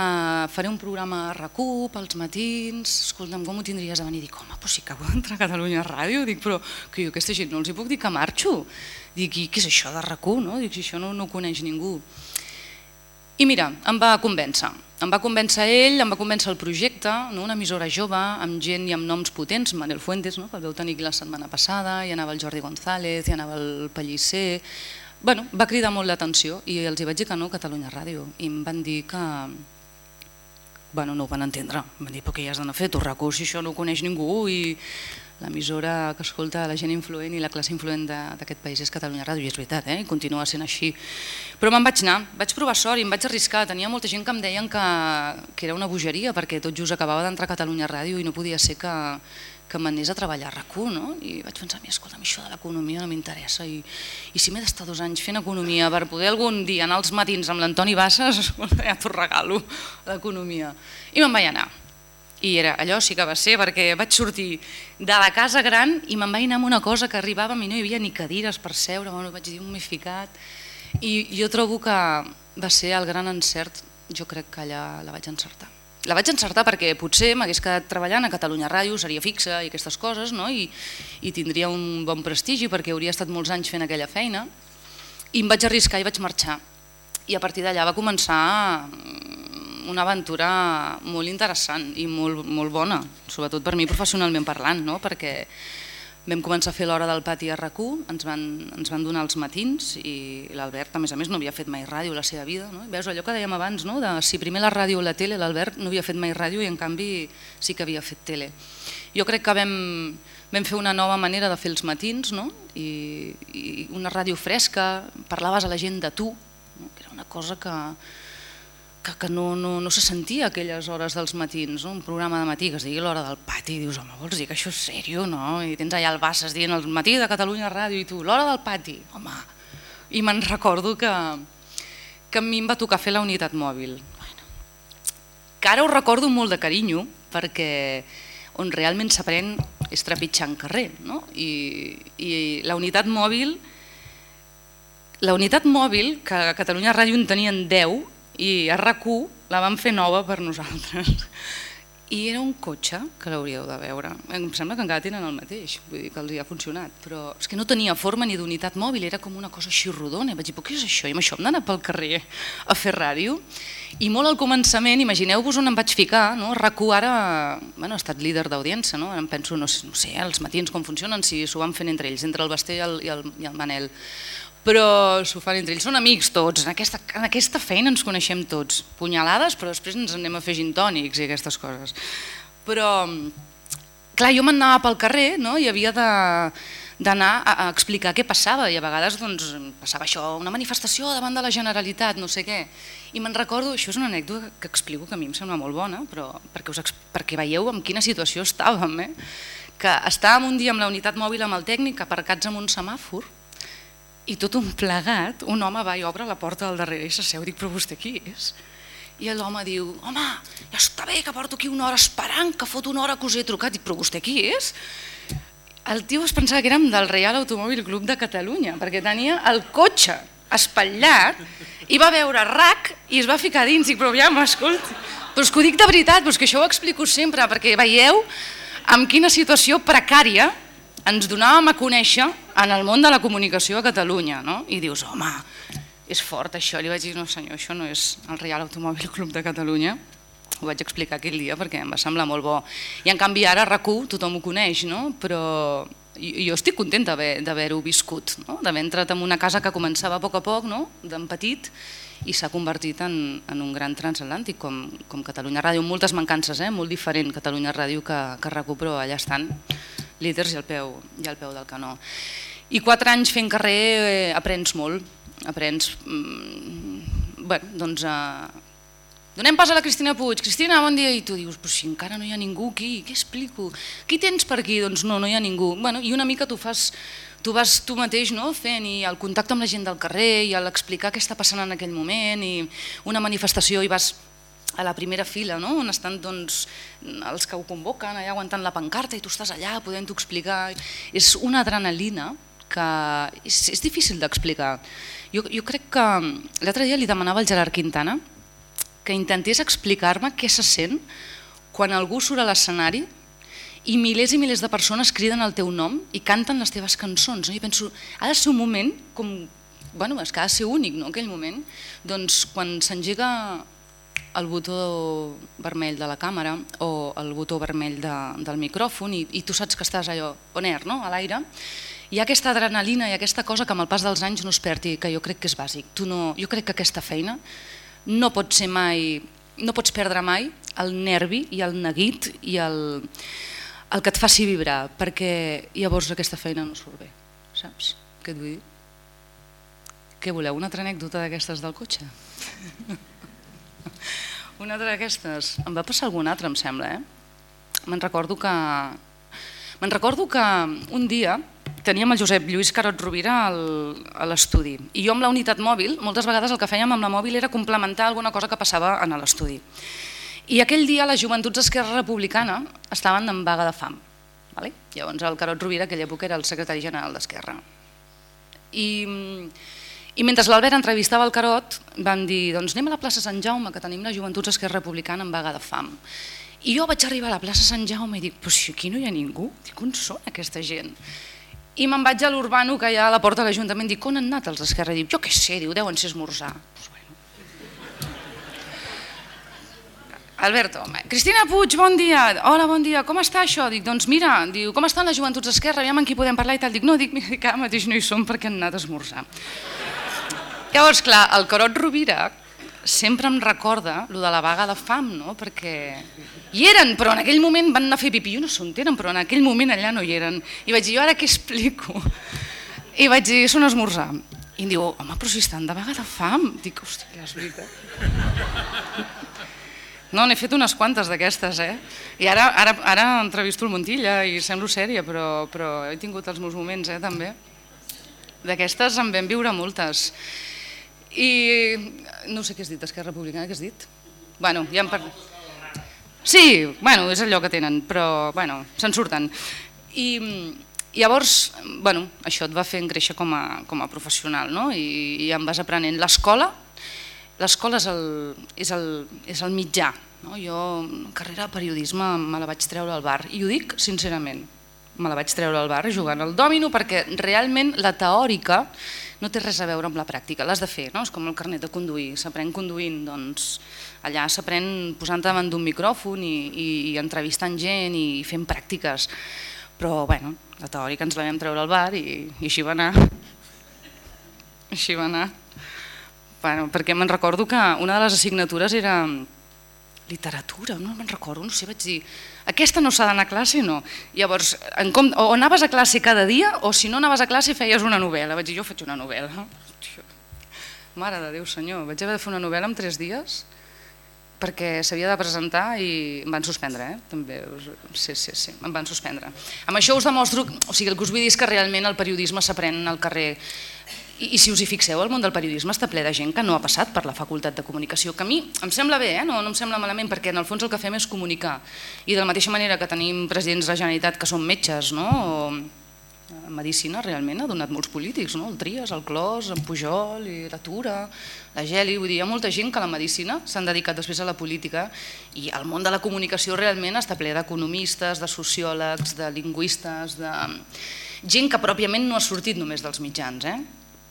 faré un programa a RAC1 pels matins, escolta'm, com ho tindries a venir? Dic, home, però si acabo d'entrar a Catalunya Ràdio, dic, però que jo aquesta gent no els hi puc dir que marxo. Dic, i què és això de RAC1, no? Dic, si això no, no ho coneix ningú. I mira, em va convèncer. Em va convèncer ell, em va convèncer el projecte, no? una emissora jove, amb gent i amb noms potents, Manel Fuentes, no? que el veu tenir la setmana passada, hi anava el Jordi González, hi anava el Pellicer, bueno, va cridar molt l'atenció i els hi vaig dir que no Catalunya Ràdio. I em van dir que bueno, no ho van entendre, em van dir però què hi has d'anar a fer, tu RAC1 si això no ho coneix ningú i l'emissora que escolta la gent influent i la classe influent d'aquest país és Catalunya Ràdio. I és veritat, eh? i continua sent així. Però me'n vaig anar, vaig provar sort i em vaig arriscar, tenia molta gent que em deien que, que era una bogeria perquè tot just acabava d'entrar a Catalunya Ràdio i no podia ser que, que m'anés a treballar a RAC1, no? i vaig pensar, escolta, això de l'economia no m'interessa, i, i si m'he d'estar dos anys fent economia per poder algun dia anar als matins amb l'Antoni Bassas, *laughs* ja t'ho regalo, l'economia. I me'n vaig anar. I era, allò sí que va ser, perquè vaig sortir de la casa gran i me'n vaig anar amb una cosa que arribàvem i no hi havia ni cadires per seure, bueno, vaig dir, m'he ficat. I jo trobo que va ser el gran encert, jo crec que allà la vaig encertar la vaig encertar perquè potser m'hagués quedat treballant a Catalunya Ràdio, seria fixa i aquestes coses, no? I, i tindria un bon prestigi perquè hauria estat molts anys fent aquella feina, i em vaig arriscar i vaig marxar. I a partir d'allà va començar mm, una aventura molt interessant i molt, molt bona, sobretot per mi professionalment parlant, no? perquè Vam començar a fer l'hora del pati a rac ens, van, ens van donar els matins i l'Albert, a més a més, no havia fet mai ràdio la seva vida. No? veus allò que dèiem abans, no? de si primer la ràdio o la tele, l'Albert no havia fet mai ràdio i en canvi sí que havia fet tele. Jo crec que vam, vam fer una nova manera de fer els matins no? I, i una ràdio fresca, parlaves a la gent de tu, no? que era una cosa que, que, que no, no, no se sentia aquelles hores dels matins, no? un programa de matí que es digui l'hora del pati, i dius, home, vols dir que això és sèrio, no? I tens allà el Bassas dient el matí de Catalunya Ràdio i tu, l'hora del pati, home. I me'n recordo que, que a mi em va tocar fer la unitat mòbil. Bueno, que ara ho recordo molt de carinyo, perquè on realment s'aprèn és trepitjant carrer, no? I, i la unitat mòbil la unitat mòbil, que a Catalunya Ràdio en tenien 10, i a rac la van fer nova per nosaltres. I era un cotxe que l'hauríeu de veure. Em sembla que encara tenen el mateix, vull dir que els hi ha funcionat, però és que no tenia forma ni d'unitat mòbil, era com una cosa així rodona. I vaig dir, però què és això? I amb això hem d'anar pel carrer a fer ràdio. I molt al començament, imagineu-vos on em vaig ficar, no? rac ara bueno, ha estat líder d'audiència, no? ara em penso, no sé, no sé, els matins com funcionen, si s'ho van fent entre ells, entre el Basté i el, i el, i el Manel però s'ho fan entre ells, són amics tots, en aquesta, en aquesta feina ens coneixem tots, punyalades, però després ens anem a fer gintònics i aquestes coses. Però, clar, jo m'anava pel carrer no? i havia de d'anar a, a explicar què passava i a vegades doncs, passava això, una manifestació davant de la Generalitat, no sé què. I me'n recordo, això és una anècdota que explico que a mi em sembla molt bona, però perquè, us, perquè veieu en quina situació estàvem, eh? que estàvem un dia amb la unitat mòbil amb el tècnic aparcats en un semàfor i tot un plegat, un home va i obre la porta del darrere i s'asseu, dic, però vostè qui és? I l'home diu, home, ja està bé que porto aquí una hora esperant, que fot una hora que us he trucat, dic, però vostè qui és? El tio es pensava que érem del Real Automòbil Club de Catalunya, perquè tenia el cotxe espatllat i va veure RAC i es va ficar dins, dic, però ja m'escolta, però és que ho dic de veritat, però és que això ho explico sempre, perquè veieu amb quina situació precària ens donàvem a conèixer en el món de la comunicació a Catalunya, no? i dius, home, és fort això, li vaig dir, no senyor, això no és el Real Automòbil Club de Catalunya, ho vaig explicar aquell dia perquè em va semblar molt bo. I en canvi ara RAC1 tothom ho coneix, no? però jo estic contenta d'haver-ho viscut, no? d'haver entrat en una casa que començava a poc a poc, no? d'en petit, i s'ha convertit en, en un gran transatlàntic com, com Catalunya Ràdio, moltes mancances, eh? molt diferent Catalunya Ràdio que, que RAC1, però allà estan líders i al peu, i al peu del canó. I quatre anys fent carrer eh, aprens molt, aprens... Mm, bueno, doncs, eh, Donem pas a la Cristina Puig. Cristina, bon dia. I tu dius, però si encara no hi ha ningú aquí, què explico? Qui tens per aquí? Doncs no, no hi ha ningú. Bueno, I una mica tu fas tu vas tu mateix no, fent i el contacte amb la gent del carrer i l'explicar què està passant en aquell moment i una manifestació i vas a la primera fila, no? on estan doncs, els que ho convoquen, allà aguantant la pancarta i tu estàs allà podent-ho explicar. És una adrenalina que és, és difícil d'explicar. Jo, jo crec que l'altre dia li demanava al Gerard Quintana que intentés explicar-me què se sent quan algú surt a l'escenari i milers i milers de persones criden el teu nom i canten les teves cançons. No? Jo penso, ha de ser un moment com... Bueno, és que ha de ser únic, no?, aquell moment. Doncs quan s'engega el botó vermell de la càmera o el botó vermell de, del micròfon i, i tu saps que estàs allò on air, no? a l'aire, hi ha aquesta adrenalina i aquesta cosa que amb el pas dels anys no es perdi, que jo crec que és bàsic. Tu no, jo crec que aquesta feina no pot ser mai, no pots perdre mai el nervi i el neguit i el, el que et faci vibrar, perquè llavors aquesta feina no surt bé, saps? Què et vull dir? Què voleu, una altra anècdota d'aquestes del cotxe? *laughs* una altra d'aquestes? Em va passar alguna altra, em sembla, eh? Me'n recordo que... Me'n recordo que un dia teníem el Josep Lluís Carot Rovira al, a l'estudi i jo amb la unitat mòbil, moltes vegades el que fèiem amb la mòbil era complementar alguna cosa que passava en l'estudi. I aquell dia les joventuts d'Esquerra Republicana estaven en vaga de fam. Vale? Llavors el Carot Rovira aquella època era el secretari general d'Esquerra. I, i mentre l'Albert entrevistava el Carot van dir doncs anem a la plaça Sant Jaume que tenim la joventuts d'Esquerra Republicana en vaga de fam. I jo vaig arribar a la plaça Sant Jaume i dic, però si aquí no hi ha ningú, dic, on són aquesta gent? I me'n vaig a l'Urbano, que hi ha a la porta de l'Ajuntament, dic, on han anat els d'Esquerra? Dic, jo què sé, diu, deuen ser esmorzar. Pues bueno. Alberto, Cristina Puig, bon dia. Hola, bon dia, com està això? Dic, doncs mira, diu, com estan les joventuts d'Esquerra? Aviam amb qui podem parlar i tal. Dic, no, dic, mira, que ara mateix no hi som perquè han anat a esmorzar. Llavors, clar, el Carot Rovira sempre em recorda lo de la vaga de fam, no? perquè hi eren, però en aquell moment van anar a fer pipí, jo no sé on però en aquell moment allà no hi eren. I vaig dir, jo ara què explico? I vaig dir, són esmorzar. I em diu, home, però si estan de vaga de fam. Dic, hòstia, és veritat. No, n'he fet unes quantes d'aquestes, eh? I ara, ara, ara entrevisto el Montilla i semblo sèria, però, però he tingut els meus moments, eh, també. D'aquestes en vam viure moltes. I no sé què has dit, Esquerra Republicana, què has dit? Bueno, ja em parlo. Sí, bueno, és allò que tenen, però bueno, se'n surten. I llavors, bueno, això et va fent créixer com a, com a professional, no? I, i em vas aprenent. L'escola, l'escola és, el, és, el, és el mitjà. No? Jo, carrera de periodisme, me la vaig treure al bar, i ho dic sincerament, me la vaig treure al bar jugant al dòmino perquè realment la teòrica no té res a veure amb la pràctica, l'has de fer, no? és com el carnet de conduir, s'aprèn conduint, doncs allà s'aprèn posant davant d'un micròfon i, i, i entrevistant gent i fent pràctiques, però bueno, la teòrica ens la vam treure al bar i, i així va anar. *laughs* Així va anar. Bueno, perquè me'n recordo que una de les assignatures era literatura, no me'n recordo, no sé, vaig dir, aquesta no s'ha d'anar a classe, no. Llavors, en com, o anaves a classe cada dia o si no anaves a classe feies una novel·la. Vaig dir, jo faig una novel·la. Mare de Déu senyor, vaig haver de fer una novel·la en tres dies perquè s'havia de presentar i em van suspendre, eh? també, sí, sí, sí, em van suspendre. Amb això us demostro, o sigui, el que us vull dir és que realment el periodisme s'aprèn al carrer i, I si us hi fixeu, el món del periodisme està ple de gent que no ha passat per la facultat de comunicació, que a mi em sembla bé, eh? no, no em sembla malament, perquè en el fons el que fem és comunicar. I de la mateixa manera que tenim presidents de la Generalitat que són metges, no? o medicina realment ha donat molts polítics, no? el Trias, el Clos, en Pujol, i la Tura, la Geli, vull dir, hi ha molta gent que a la medicina s'han dedicat després a la política i el món de la comunicació realment està ple d'economistes, de sociòlegs, de lingüistes, de gent que pròpiament no ha sortit només dels mitjans, eh?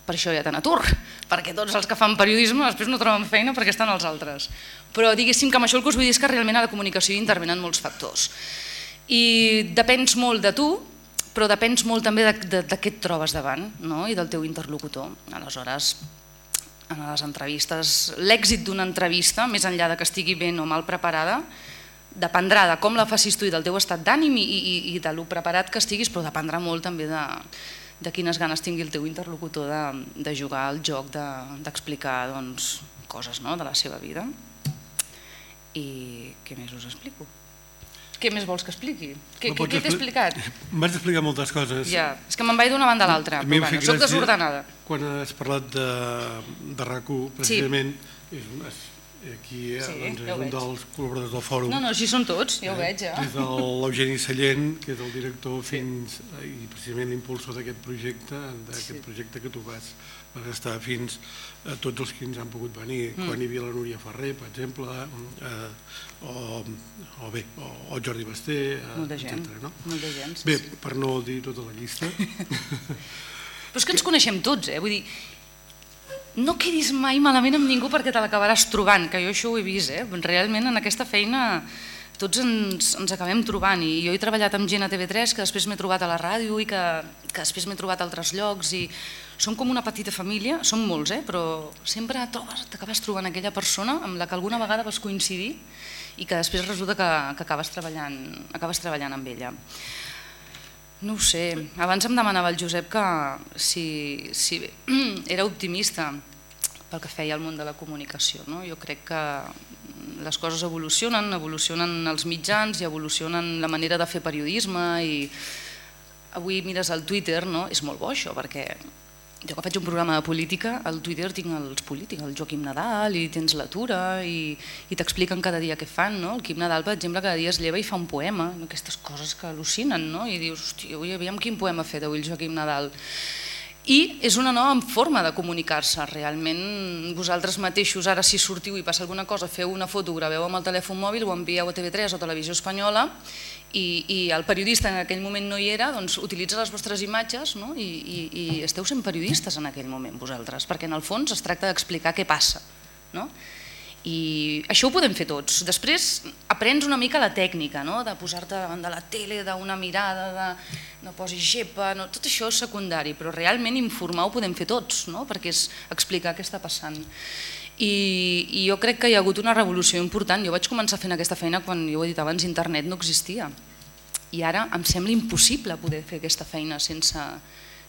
Per això hi ha tant atur, perquè tots els que fan periodisme després no troben feina perquè estan els altres. Però diguéssim que amb això el que us vull dir és que realment a la comunicació hi intervenen molts factors. I depens molt de tu però depens molt també de, de, de què et trobes davant no? i del teu interlocutor. Aleshores, en les entrevistes, l'èxit d'una entrevista, més enllà de que estigui ben o mal preparada, dependrà de com la facis tu i del teu estat d'ànim i, i, i de lo preparat que estiguis, però dependrà molt també de, de quines ganes tingui el teu interlocutor de, de jugar al joc, d'explicar de, doncs, coses no? de la seva vida. I què més us explico? Què més vols que expliqui? Què, què, què t'he explicat? *laughs* Em vaig explicar moltes coses. Ja, és que me'n vaig d'una banda a l'altra, però bueno, soc desordenada. Quan has parlat de, de RAC1, precisament, sí. és, és, aquí eh, sí, doncs, és ja un veig. dels col·laboradors del fòrum. No, no, així són tots, ja ho eh? veig. Ja. Des de *laughs* l'Eugeni Sallent, que és el director fins, sí. i precisament l'impulsor d'aquest projecte, d'aquest sí. projecte que tu vas, vas estar fins a tots els que ens han pogut venir, mm. quan hi havia la Núria Ferrer, per exemple, eh, o, o bé, o, o Jordi Basté, eh, Molta gent, etcètera, no? Molta gent, sí, bé, sí. per no dir tota la llista. *laughs* Però és que ens coneixem tots, eh? Vull dir, no quedis mai malament amb ningú perquè te l'acabaràs trobant, que jo això ho he vist, eh? Realment en aquesta feina tots ens, ens acabem trobant i jo he treballat amb gent a TV3 que després m'he trobat a la ràdio i que, que després m'he trobat a altres llocs i som com una petita família, som molts, eh? però sempre t'acabes trobant aquella persona amb la que alguna vegada vas coincidir i que després resulta que, que acabes, treballant, acabes treballant amb ella. No ho sé, abans em demanava el Josep que si, si *clears throat* era optimista pel que feia al món de la comunicació. No? Jo crec que les coses evolucionen, evolucionen els mitjans i evolucionen la manera de fer periodisme i avui mires al Twitter, no? és molt bo això, perquè jo que faig un programa de política, al Twitter tinc els polítics, el Joaquim Nadal, i tens l'Atura, i, i t'expliquen cada dia què fan. No? El Quim Nadal, per exemple, cada dia es lleva i fa un poema, aquestes coses que al·lucinen, no? i dius, hòstia, avui aviam quin poema ha fet avui el Joaquim Nadal. I és una nova forma de comunicar-se, realment vosaltres mateixos, ara si sortiu i passa alguna cosa, feu una foto, graveu amb el telèfon mòbil, ho envieu a TV3 o Televisió Espanyola i, i el periodista en aquell moment no hi era, doncs utilitza les vostres imatges no? I, i, i esteu sent periodistes en aquell moment vosaltres, perquè en el fons es tracta d'explicar què passa. No? I això ho podem fer tots. Després aprens una mica la tècnica, no? de posar-te davant de la tele, d'una mirada, de no posis gepa, no, tot això és secundari, però realment informar ho podem fer tots, no? perquè és explicar què està passant. I, I jo crec que hi ha hagut una revolució important. Jo vaig començar fent aquesta feina quan, jo ho he dit abans, internet no existia. I ara em sembla impossible poder fer aquesta feina sense,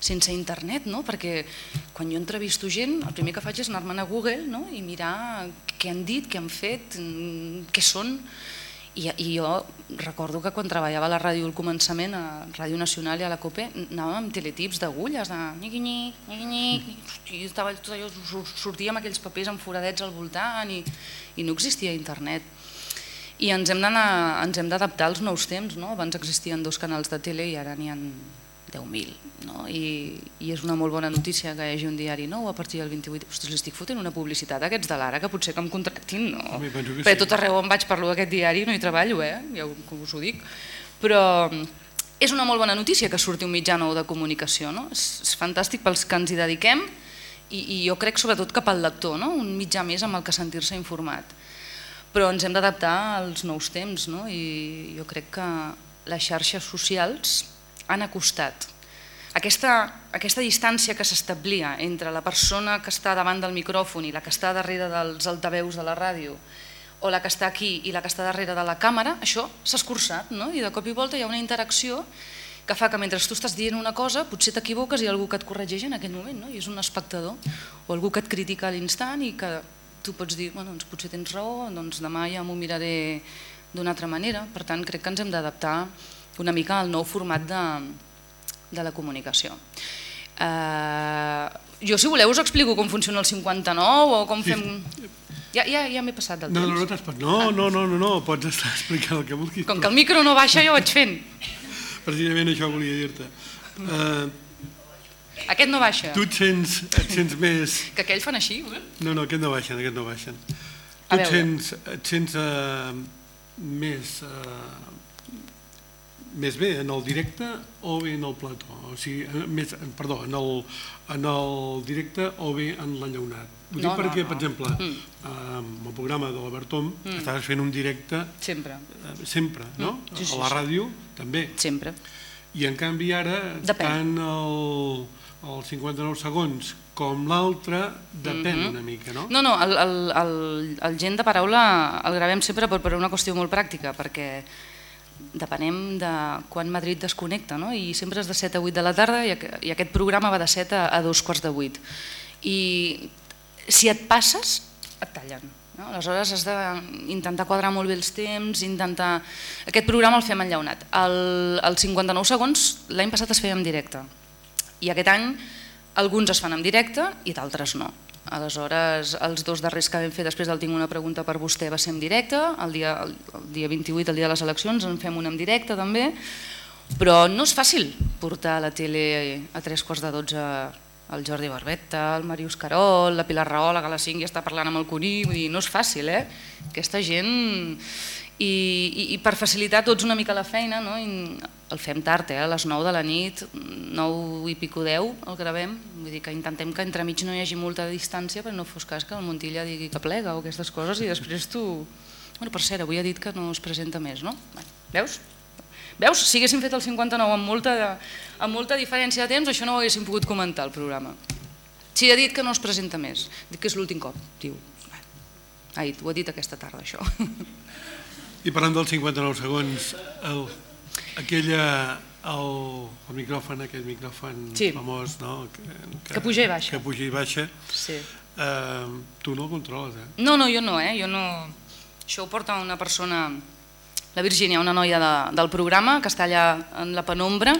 sense internet, no? perquè quan jo entrevisto gent, el primer que faig és anar-me'n a Google no? i mirar què han dit, què han fet, què són, i, I jo recordo que quan treballava a la ràdio al començament, a Ràdio Nacional i a la COPE, anàvem amb teletips d'agulles, de nyiqui nyic, nyiqui nyic, i estava tot allò, sortíem aquells papers amb foradets al voltant i, i no existia internet. I ens hem d'adaptar als nous temps, no? abans existien dos canals de tele i ara n'hi ha 10.000. No? I, I és una molt bona notícia que hi hagi un diari nou a partir del 28. Ostres, li estic fotent una publicitat a aquests de l'ara que potser que em contractin, no? Perquè sí. tot arreu on vaig parlo d'aquest diari no hi treballo, eh? ja us ho dic. Però és una molt bona notícia que surti un mitjà nou de comunicació. No? És, és fantàstic pels que ens hi dediquem i, i jo crec sobretot cap al lector, no? un mitjà més amb el que sentir-se informat. Però ens hem d'adaptar als nous temps no? i jo crec que les xarxes socials han acostat. Aquesta, aquesta distància que s'establia entre la persona que està davant del micròfon i la que està darrere dels altaveus de la ràdio o la que està aquí i la que està darrere de la càmera, això s'ha escurçat no? i de cop i volta hi ha una interacció que fa que mentre tu estàs dient una cosa potser t'equivoques i hi ha algú que et corregeix en aquell moment no? i és un espectador o algú que et critica a l'instant i que tu pots dir, bueno, doncs potser tens raó, doncs demà ja m'ho miraré d'una altra manera, per tant crec que ens hem d'adaptar una mica al nou format de, de la comunicació. Eh, jo, si voleu, us explico com funciona el 59 o com fem... Ja, ja, ja m'he passat del no, temps. No, no, no, no, no, no, no, pots estar explicant el que vulguis. Com que el micro no baixa, jo vaig fent. *laughs* Precisament això volia dir-te. Uh, aquest no baixa. Tu et sents, et sents més... Que aquells fan així, eh? No, no, aquest no baixen, aquest no baixen. Tu et sents, et sents uh, més uh, més bé en el directe o bé en el plató, o sigui, més, perdó, en el, en el directe o bé en l'enllaunat. Ho no, dic perquè, no, no. per exemple, mm. amb el programa de l'Albert Tom mm. estaves fent un directe sempre, eh, sempre no? Mm. Sí, sí, a la ràdio també. Sempre. I en canvi ara, Depèn. tant el, el 59 segons com l'altre, depèn Mhm. una mica, no? No, no, el, el, el, el gent de paraula el gravem sempre per, per una qüestió molt pràctica, perquè depenem de quan Madrid desconnecta, no? i sempre és de 7 a 8 de la tarda i, aqu- i aquest programa va de 7 a, a dos quarts de 8. I si et passes, et tallen. No? Aleshores has d'intentar quadrar molt bé els temps, intentar... Aquest programa el fem enllaunat. El, el 59 segons l'any passat es feia en directe i aquest any alguns es fan en directe i d'altres no. Aleshores, els dos darrers que vam fer després del Tinc una pregunta per vostè va ser en directe, el dia, el, el dia 28, el dia de les eleccions, en fem una en directe també, però no és fàcil portar la tele a tres quarts de dotze el Jordi Barbeta, el Màrius Carol, la Pilar Rahola, que a les 5 ja està parlant amb el Cuní, vull dir, no és fàcil, eh? Aquesta gent... I, i, i per facilitar tots una mica la feina, no? I el fem tard, eh? a les 9 de la nit, 9 i pico 10 el gravem, vull dir que intentem que entremig no hi hagi molta distància perquè no fos cas que el Montilla digui que plega o aquestes coses i després tu... Bueno, per cert, avui ha dit que no es presenta més, no? Bueno, veus? Veus? Si haguéssim fet el 59 amb molta, amb molta diferència de temps, això no ho haguéssim pogut comentar al programa. Si ha dit que no es presenta més, dic que és l'últim cop, diu. Ha dit, ho ha dit aquesta tarda, això. I parlant dels 59 segons, el, aquella, el, el micròfon, aquell micròfon Sí. famós, no? Que, Que puja i baixa. Que puja i baixa. Sí. Eh, tu no el controles, eh? No, no, jo no, eh? Jo no... Això ho porta una persona, la Virgínia, una noia de, del programa, que està allà en la penombra,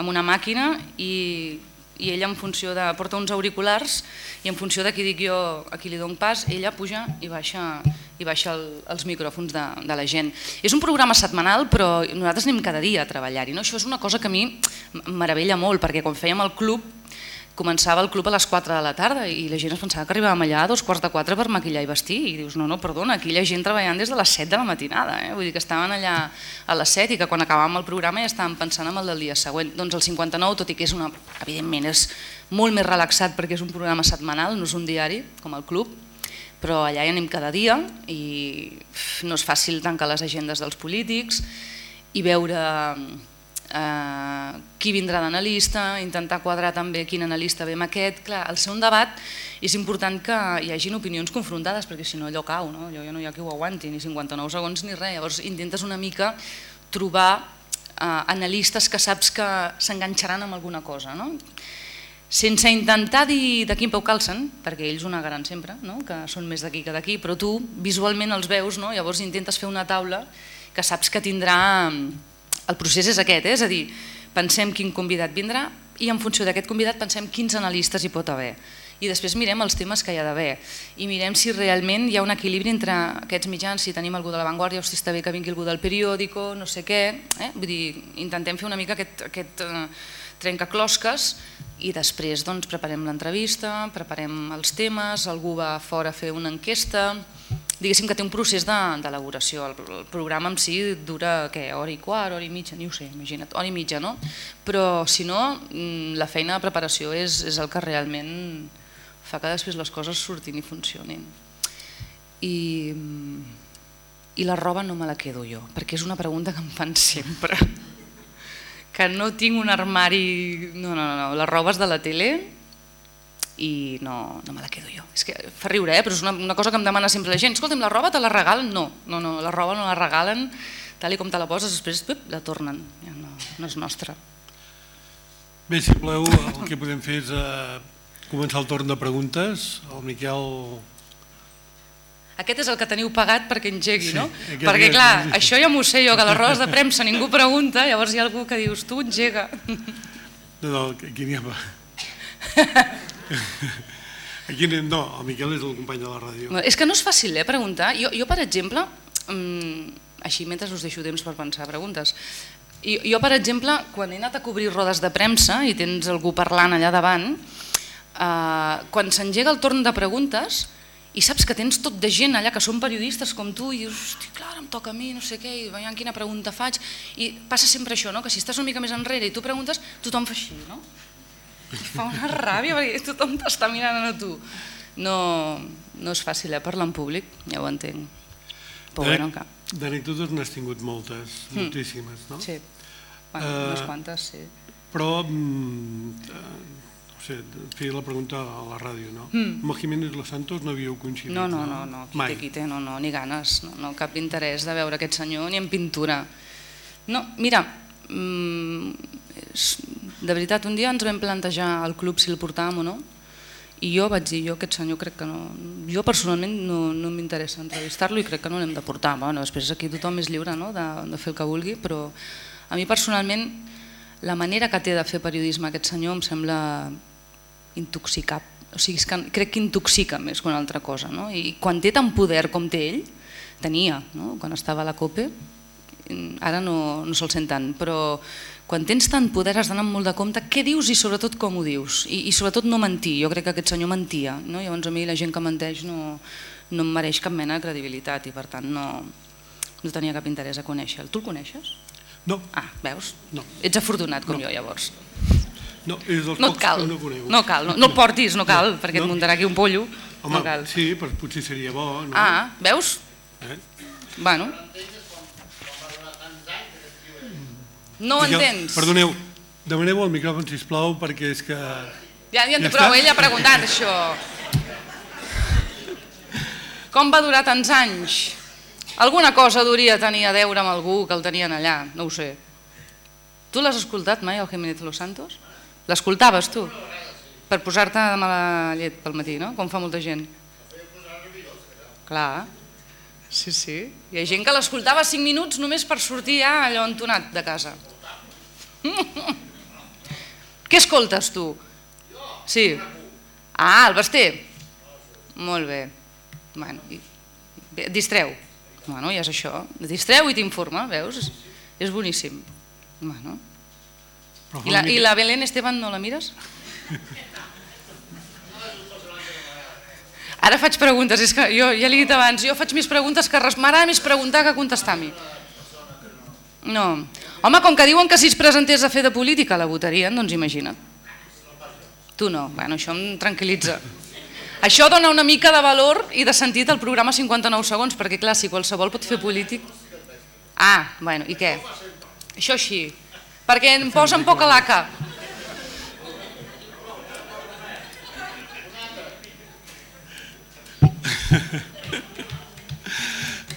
amb una màquina, i, i ella en funció de... porta uns auriculars, i en funció de qui dic jo a qui li dono pas, ella puja i baixa, i baixa el, els micròfons de, de la gent. És un programa setmanal, però nosaltres anem cada dia a treballar-hi. No? Això és una cosa que a mi meravella molt, perquè quan fèiem el club, començava el club a les 4 de la tarda i la gent es pensava que arribàvem allà a dos quarts de 4 per maquillar i vestir i dius, no, no, perdona, aquí hi ha gent treballant des de les 7 de la matinada, eh? vull dir que estaven allà a les 7 i que quan acabàvem el programa ja estàvem pensant en el del dia següent. Doncs el 59, tot i que és una, evidentment és molt més relaxat perquè és un programa setmanal, no és un diari com el club, però allà hi anem cada dia i no és fàcil tancar les agendes dels polítics i veure eh, qui vindrà d'analista, intentar quadrar també quin analista ve amb aquest. Clar, al ser un debat és important que hi hagin opinions confrontades, perquè si no allò cau, no? allò ja no hi ha qui ho aguanti, ni 59 segons ni res. Llavors intentes una mica trobar eh, analistes que saps que s'enganxaran amb alguna cosa. No? sense intentar dir de quin peu calcen, perquè ells ho negaran sempre, no? que són més d'aquí que d'aquí, però tu visualment els veus, no? llavors intentes fer una taula que saps que tindrà... El procés és aquest, eh? és a dir, pensem quin convidat vindrà i en funció d'aquest convidat pensem quins analistes hi pot haver. I després mirem els temes que hi ha d'haver i mirem si realment hi ha un equilibri entre aquests mitjans, si tenim algú de l'avantguàrdia o si està bé que vingui algú del periòdico, no sé què. Eh? Vull dir, intentem fer una mica aquest, aquest eh, trencaclosques i després doncs, preparem l'entrevista, preparem els temes, algú va fora a fer una enquesta, diguéssim que té un procés de- d'elaboració. El, el programa en si dura què, hora i quart, hora i mitja, ni ho sé, imagina't, hora i mitja, no? Però si no, mm, la feina de preparació és, és el que realment fa que després les coses surtin i funcionin. I, mm, I la roba no me la quedo jo, perquè és una pregunta que em fan sempre *laughs* que no tinc un armari... No, no, no, la roba és de la tele i no, no me la quedo jo. És que fa riure, eh? però és una, una cosa que em demana sempre la gent. Escolta'm, la roba te la regalen? No, no, no la roba no la regalen, tal i com te la poses, després up, la tornen. Ja no, no és nostra. Bé, si voleu, el que podem fer és eh, començar el torn de preguntes. El Miquel... Aquest és el que teniu pagat perquè engegui, Sí, no? aquest Perquè és- clar, això ja m'ho sé jo, que a les rodes de premsa ningú pregunta, llavors hi ha algú que dius, tu engega. No, no, aquí n'hi ha... *laughs* Aquí ha... No, el Miquel és el company de la ràdio. És que no és fàcil, eh, preguntar. Jo, jo per exemple, mm, així mentre us deixo temps per pensar preguntes, jo, jo, per exemple, quan he anat a cobrir rodes de premsa i tens algú parlant allà davant, eh, quan s'engega el torn de preguntes i saps que tens tot de gent allà que són periodistes com tu i dius, hosti, clar, em toca a mi, no sé què, i veiem quina pregunta faig, i passa sempre això, no? que si estàs una mica més enrere i tu preguntes, tothom fa així, no? Fa una ràbia perquè tothom t'està mirant a tu. No, no és fàcil, eh, parlar en públic, ja ho entenc. Però bueno, que... D'anècdotes n'has tingut moltes, moltíssimes, no? Sí. Bueno, Eh, unes quantes, sí. Però, mm, eh, no sé, feia la pregunta a la ràdio, no? Mm. Amb el Jiménez Los Santos no havíeu coincidit, No, no, no, no, qui Mai. té, qui té, no, no, ni ganes, no, no, cap interès de veure aquest senyor ni en pintura. No, mira, mm, és, de veritat, un dia ens vam plantejar al club si el portàvem o no, i jo vaig dir, jo aquest senyor crec que no, jo personalment no, no m'interessa entrevistar-lo i crec que no l'hem de portar. Bueno, després aquí tothom és lliure no? de, de fer el que vulgui, però a mi personalment la manera que té de fer periodisme aquest senyor em sembla intoxicat. O sigui, que crec que intoxica més que una altra cosa. No? I quan té tant poder com té ell, tenia, no? quan estava a la COPE, ara no, no se'l sent tant, però quan tens tant poder has d'anar amb molt de compte què dius i sobretot com ho dius. I, i sobretot no mentir, jo crec que aquest senyor mentia. No? Llavors a mi la gent que menteix no, no em mereix cap mena de credibilitat i per tant no, no tenia cap interès a conèixer-lo. Tu el coneixes? No, Ah, veus? No. Ets afortunat com No. jo llavors. no, és dels No et pocs cal, que no coneu. no cal, no, no el portis, no cal, No, perquè no. et muntarà aquí un pollo. Home, no cal. sí, però potser seria bo, no? Ah, veus? Eh? Bueno. No ho entens? Perdoneu, demaneu el micròfon, sisplau, perquè és que... Ja, ja en Ja té prou, està? ell ha preguntat això. Com va durar tants anys? Alguna cosa duria tenir a veure amb algú que el tenien allà, no ho sé. Tu l'has escoltat mai, el Jiménez Los Santos? L'escoltaves tu? Per posar-te de mala llet pel matí, no? Com fa molta gent. Clar. Sí, sí. Hi ha gent que l'escoltava 5 minuts només per sortir ja allò entonat de casa. *laughs* Què escoltes tu? Sí. Ah, el Basté. Molt bé. Bueno, i, bé, distreu. Bueno, ja és això. Distreu i t'informa, veus? És, boníssim. Bueno. I la, I la Belén Esteban no la mires? *laughs* Ara faig preguntes, és que jo ja l'he dit abans, jo faig més preguntes que m'agrada més preguntar que contestar mi. No. Home, com que diuen que si es presentés a fer de política la votarien, doncs imagina't. Tu no, bueno, això em tranquil·litza. Això dona una mica de valor i de sentit al programa 59 segons, perquè clar, si qualsevol pot fer polític... Ah, bueno, i què? Això així, perquè em posen poca laca.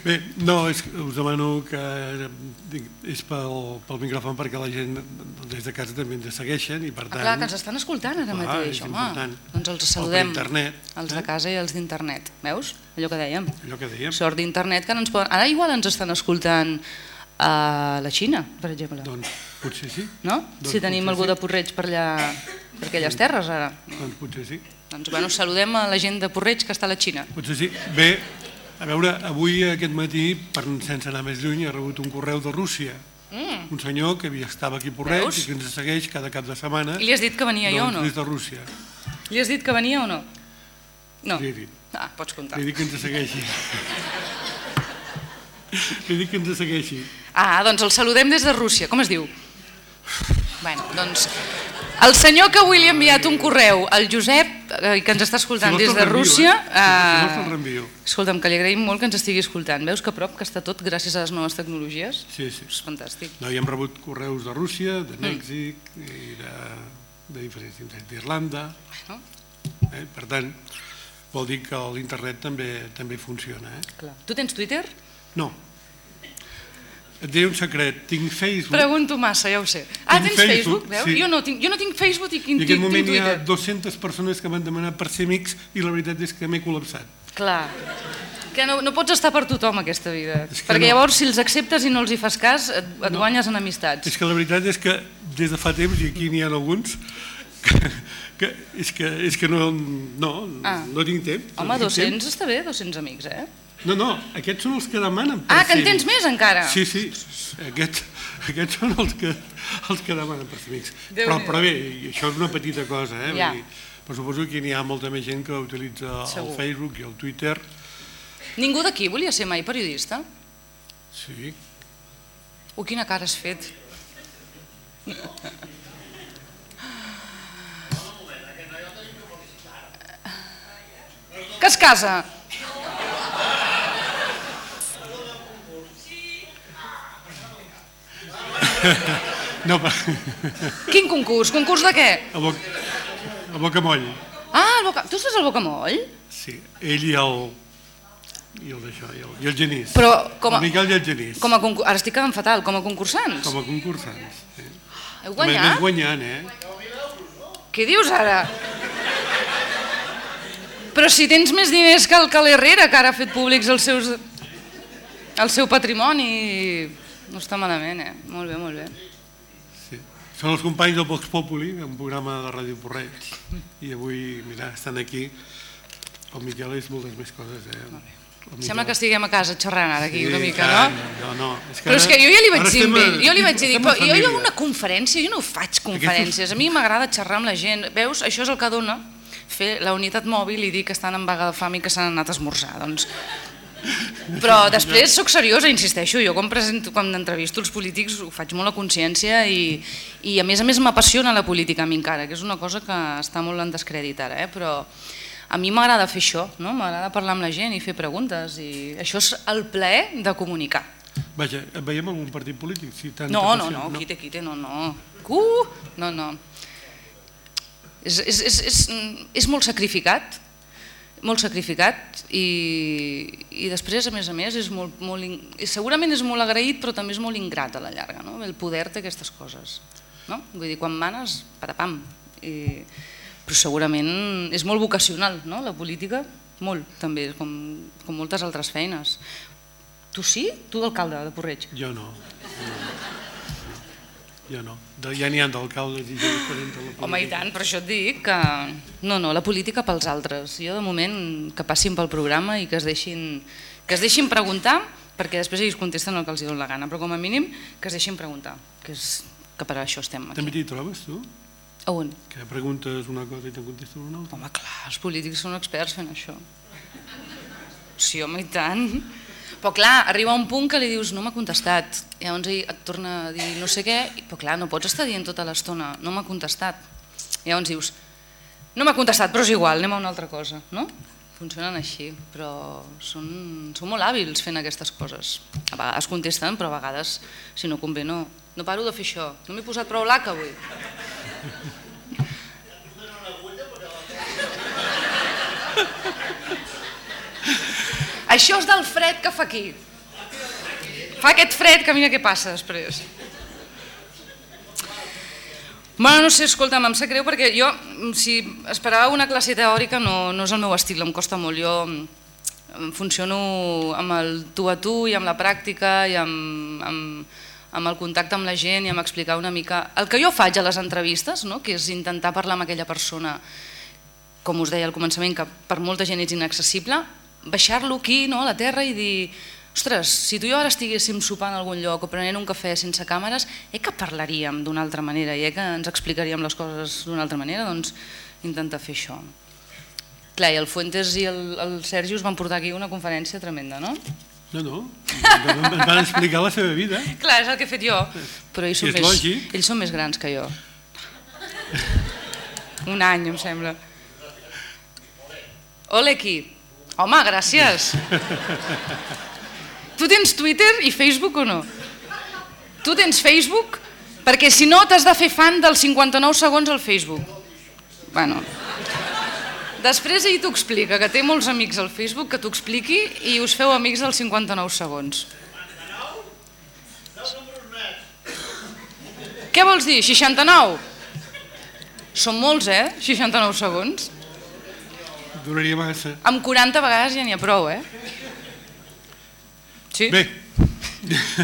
Bé, no, és, us demano que és pel, pel micròfon perquè la gent des de casa també ens segueixen i per Ah, tant... clar, que ens estan escoltant ara Clar, mateix, home. important. Doncs els saludem, internet, els eh? de casa i els d'internet. Veus? Allò que dèiem. Allò que dèiem. Sort d'internet que no ens poden... Ara igual ens estan escoltant a la Xina, per exemple. Doncs potser sí, No? doncs Si tenim algú sí. de Porreig per allà, per aquelles terres ara. doncs potser sí. Doncs bueno, saludem a la gent de Porreig que està a la Xina. Potser sí. Bé, a veure, avui aquest matí, per, sense anar més lluny, he rebut un correu de Rússia. Mm. Un senyor que havia estava aquí a Porreig Veus? i que ens segueix cada cap de setmana. I li has dit que venia jo o doncs, no? Des de Rússia. Li has dit que venia o no? No. Li he dit. Ah, pots comptar. Li dic que ens segueixi. *laughs* *laughs* Li dic que ens segueixi. Ah, doncs el saludem des de Rússia. Com es diu? Bueno, doncs el senyor que avui li ha enviat un correu, el Josep, eh, que ens està escoltant Si des de reenvio, Rússia... eh? Si eh, reenvio. Escolta'm, que li agraïm molt que ens estigui escoltant. Veus que a prop que està tot gràcies a les noves tecnologies? Sí, sí. És fantàstic. No, hi hem rebut correus de Rússia, de Mm. Mèxic i de, de diferents indrets d'Irlanda. Bueno, Eh? Per tant, vol dir que l'internet també també funciona. Eh? clar. Tu tens Twitter? No. Et diré un secret. Tinc Facebook Pregunto massa, ja ho sé. Ah, Tinc tens Facebook? Facebook, Veus? sí. Jo, no tinc, jo no tinc Facebook i tinc, en aquest moment hi ha Twitter. 200 persones que m'han demanat per ser amics i la veritat és que m'he col·lapsat. Clar. Que no, no pots estar per tothom aquesta vida. Perquè no. llavors si els acceptes i no els hi fas cas et, et No. guanyes en amistats. És que la veritat és que des de fa temps, i aquí n'hi ha alguns, que, *laughs* que, és, que, és que no, no, Ah. no tinc temps. Home, no tinc 200 està bé, 200 amics, eh? No, no, aquests són els que demanen per Ah, que en tens més encara? Sí, sí, aquests, aquests són els que, els que demanen per ser amics. Déu Però, però bé, això és una petita cosa, eh? Vull Ja. dir, però suposo que n'hi ha molta més gent que utilitza Segur. el Facebook i el Twitter. Ningú d'aquí volia ser mai periodista? Sí, Oh, quina cara has fet. Que es casa? *laughs* No. Quin concurs? Concurs de què? A, Boc... a Bocamoll. Ah, el boca... tu estàs al Bocamoll? Sí, ell i el... I el d'això, i el, i el Genís. Però com a, El Miquel i el Genís. com a concurs... Ara estic quedant fatal, com a concursants. Com a concursants. Sí. Heu més, guanyat? anem guanyant, eh? Què dius ara? Però si tens més diners que el Cal Herrera, que ara ha fet públics els seus, el seu patrimoni, no està malament, eh? Molt bé, molt bé. sí. Són els companys del Vox Populi, un programa de Ràdio Porreig. I avui, mira, estan aquí. El Miquel és moltes més coses, eh? El Miquel- Sembla que estiguem a casa xerrant ara aquí Sí, una mica, no? No, no. És Però és que jo ja li vaig ara dir estem ell, jo li vaig dir, però jo hi ha una conferència, jo no faig conferències, a mi m'agrada xerrar amb la gent, veus, això és el que dona fer la unitat mòbil i dir que estan en vaga de fam i que s'han anat a esmorzar, doncs... Però després sóc seriosa, insisteixo, jo quan, presento, quan entrevisto els polítics ho faig molt a consciència i, i a més a més m'apassiona la política a mi encara, que és una cosa que està molt en descrèdit ara, eh? però a mi m'agrada fer això, no? m'agrada parlar amb la gent i fer preguntes i això és el plaer de comunicar. Vaja, et veiem en un partit polític? Si tanta No, no, passió, no, quite, quite, no, no. Uh, no, no. És, és, és, és, és molt sacrificat, molt sacrificat i, i després, a més a més, és molt, molt, segurament és molt agraït però també és molt ingrat a la llarga, no? el poder té aquestes coses. No? Vull dir, quan manes, patapam. I, però segurament és molt vocacional, no? la política, molt també, com, com moltes altres feines. Tu sí? Tu d'alcalde de Porreig? Jo no. Jo no. De, ja n'hi ha d'alcaldes i gent diferent a la política. Home, i tant, per això et dic que... No, no, la política pels altres. Jo, de moment, que passin pel programa i que es deixin, que es deixin preguntar, perquè després ells contesten el que els hi dona la gana, però com a mínim que es deixin preguntar, que, és, que per això estem També aquí. t'hi trobes, tu? A on? Que preguntes una cosa i te'n contesten una altra? Home, clar, els polítics són experts fent això. Sí, home, i tant. Però clar, arriba un punt que li dius no m'ha contestat, i llavors ell et torna a dir no sé què, però clar, no pots estar dient tota l'estona no m'ha contestat. I llavors dius no m'ha contestat, però és igual, anem a una altra cosa, no? Funcionen així, però són, són molt hàbils fent aquestes coses. A vegades contesten, però a vegades, si no convé, no. No paro de fer això, no m'he posat prou laca avui. Això és del fred que fa aquí. Fa aquest fred que mira què passa després. Bueno, no sé, escolta'm, em sap greu perquè jo, si esperava una classe teòrica, no, no és el meu estil, em costa molt. Jo mm, funciono amb el tu a tu i amb la pràctica i amb, amb, amb el contacte amb la gent i amb explicar una mica... El que jo faig a les entrevistes, no? que és intentar parlar amb aquella persona, com us deia al començament, que per molta gent és inaccessible, baixar-lo aquí no, a la terra i dir ostres, si tu i jo ara estiguéssim sopant a algun lloc o prenent un cafè sense càmeres, eh que parlaríem d'una altra manera i eh que ens explicaríem les coses d'una altra manera, doncs intentar fer això. Clar, i el Fuentes i el, el Sergi us van portar aquí una conferència tremenda, no? No, no. Ens van explicar la seva vida. *laughs* Clar, és el que he fet jo, però ells són, És més, lògic. ells són més grans que jo. Un any, em sembla. Ole aquí. Home, gràcies. *laughs* Tu tens Twitter i Facebook o no? Tu tens Facebook? Perquè si no t'has de fer fan dels 59 segons al Facebook. Bueno. Després ell t'ho explica, que té molts amics al Facebook, que t'ho expliqui i us feu amics dels 59 segons. Què vols dir? 69? Són molts, eh? 69 segons. Duraria massa. Amb 40 vegades ja n'hi ha prou, eh? Sí? Bé,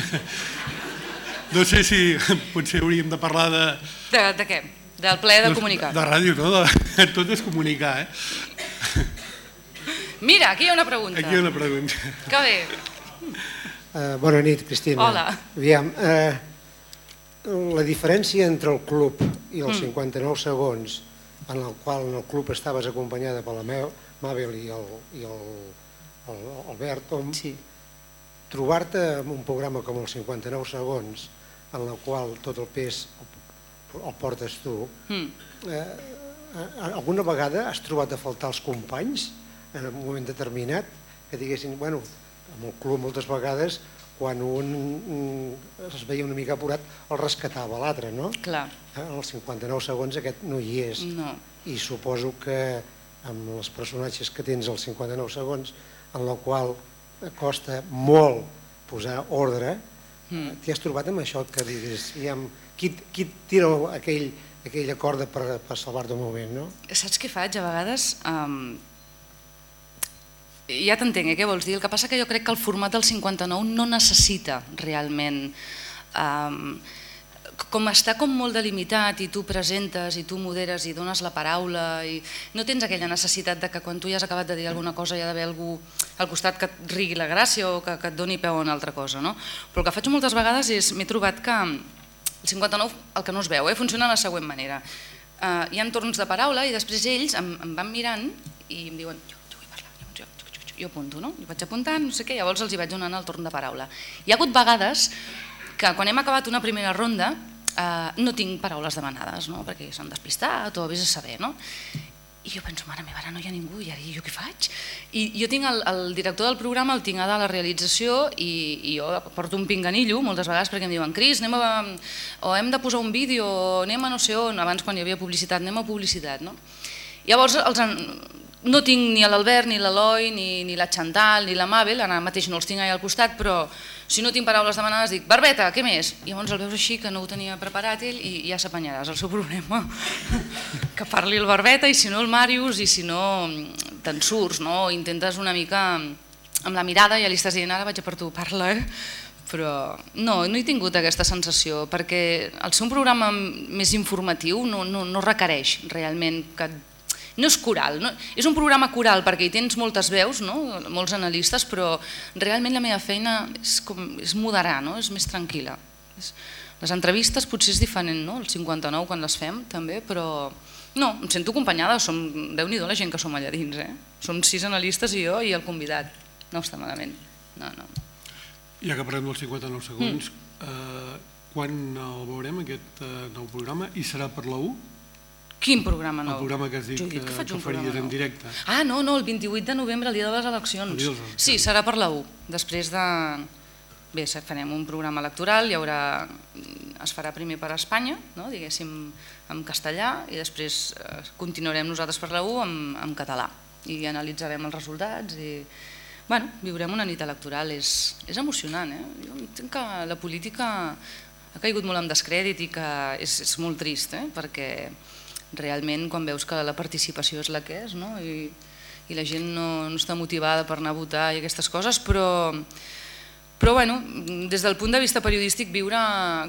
*laughs* no sé si *laughs* potser hauríem de parlar de... De, de què? Del ple de comunicar. De ràdio, no? De, tot és comunicar, eh? *laughs* Mira, aquí hi ha una pregunta. Aquí hi ha una pregunta. Que bé. Uh, bona nit, Cristina. Hola. Aviam, uh, la diferència entre el club i els Mm. 59 segons en el qual en el club estaves acompanyada per la Mabel i el, i el, el Albert, on Sí. Trobar-te en un programa com els 59 segons en el qual tot el pes el, el portes tu, Mm. eh, alguna vegada has trobat a faltar els companys en un moment determinat que diguessin, bueno, amb el club moltes vegades quan un mm, es veia una mica apurat, el rescatava l'altre, no? Clar. En els 59 segons aquest no hi és. No. I suposo que amb els personatges que tens als 59 segons, en la qual costa molt posar ordre, mm. t'hi has trobat amb això que digues, i amb, qui, qui tira aquell, aquella corda per, per salvar-te un moment, no? Saps què faig? A vegades... Um, ja t'entenc, eh, què vols dir? El que passa que jo crec que el format del 59 no necessita realment... Um, com està com molt delimitat i tu presentes i tu moderes i dones la paraula i no tens aquella necessitat de que quan tu ja has acabat de dir alguna cosa hi ha d'haver algú al costat que et rigui la gràcia o que, que et doni peu a una altra cosa. No? Però el que faig moltes vegades és, m'he trobat que el 59, el que no es veu, eh, funciona de la següent manera. Uh, hi ha torns de paraula i després ells em, em van mirant i em diuen jo, jo vull parlar, jo, jo, jo, jo apunto, no? Jo vaig apuntant, no sé què, llavors els hi vaig donant el torn de paraula. Hi ha hagut vegades que quan hem acabat una primera ronda eh, no tinc paraules demanades, no? perquè s'han despistat o vés a saber. No? I jo penso, mare meva, ara no hi ha ningú, i ara jo què faig? I jo tinc el, el director del programa, el tinc a la realització i, i jo porto un pinganillo moltes vegades perquè em diuen, Cris, anem a, o hem de posar un vídeo, o anem a no sé on, abans quan hi havia publicitat, anem a publicitat. No? Llavors els, no tinc ni l'Albert, ni l'Eloi, ni, ni la Chantal, ni la Mabel, ara mateix no els tinc allà al costat, però si no tinc paraules demanades dic, Barbeta, què més? I llavors el veus així, que no ho tenia preparat ell, i ja s'apanyaràs, el seu problema. *laughs* que parli el Barbeta, i si no el Màrius, i si no te'n surts, no? intentes una mica amb la mirada, ja li estàs dient, ara vaig a per tu, parla, eh? però no, no he tingut aquesta sensació, perquè el ser un programa més informatiu no, no, no requereix realment que et no és coral, no? és un programa coral perquè hi tens moltes veus, no? molts analistes, però realment la meva feina és, com, és moderar, no? és més tranquil·la. Les entrevistes potser és diferent, no? el 59 quan les fem també, però no, em sento acompanyada, som, déu nhi la gent que som allà dins, eh? som sis analistes i jo i el convidat, no està malament. No, no. Ja que parlem dels 59 segons, mm. eh, quan el veurem aquest eh, nou programa i serà per la U? Quin programa nou? El programa que has dit, que, que, que faries en directe. Ah, no, no, el 28 de novembre, el dia de les eleccions. El de les Sí, serà per la U. Després de... Bé, farem un programa electoral, hi haurà... es farà primer per Espanya, no? diguéssim, en castellà, i després eh, continuarem nosaltres per la U en, en català. I analitzarem els resultats i... Bueno, viurem una nit electoral, és, és emocionant. Eh? Jo entenc que la política ha caigut molt en descrèdit i que és, és molt trist, eh? perquè realment quan veus que la participació és la que és no? I, i la gent no, no està motivada per anar a votar i aquestes coses, però, però bueno, des del punt de vista periodístic viure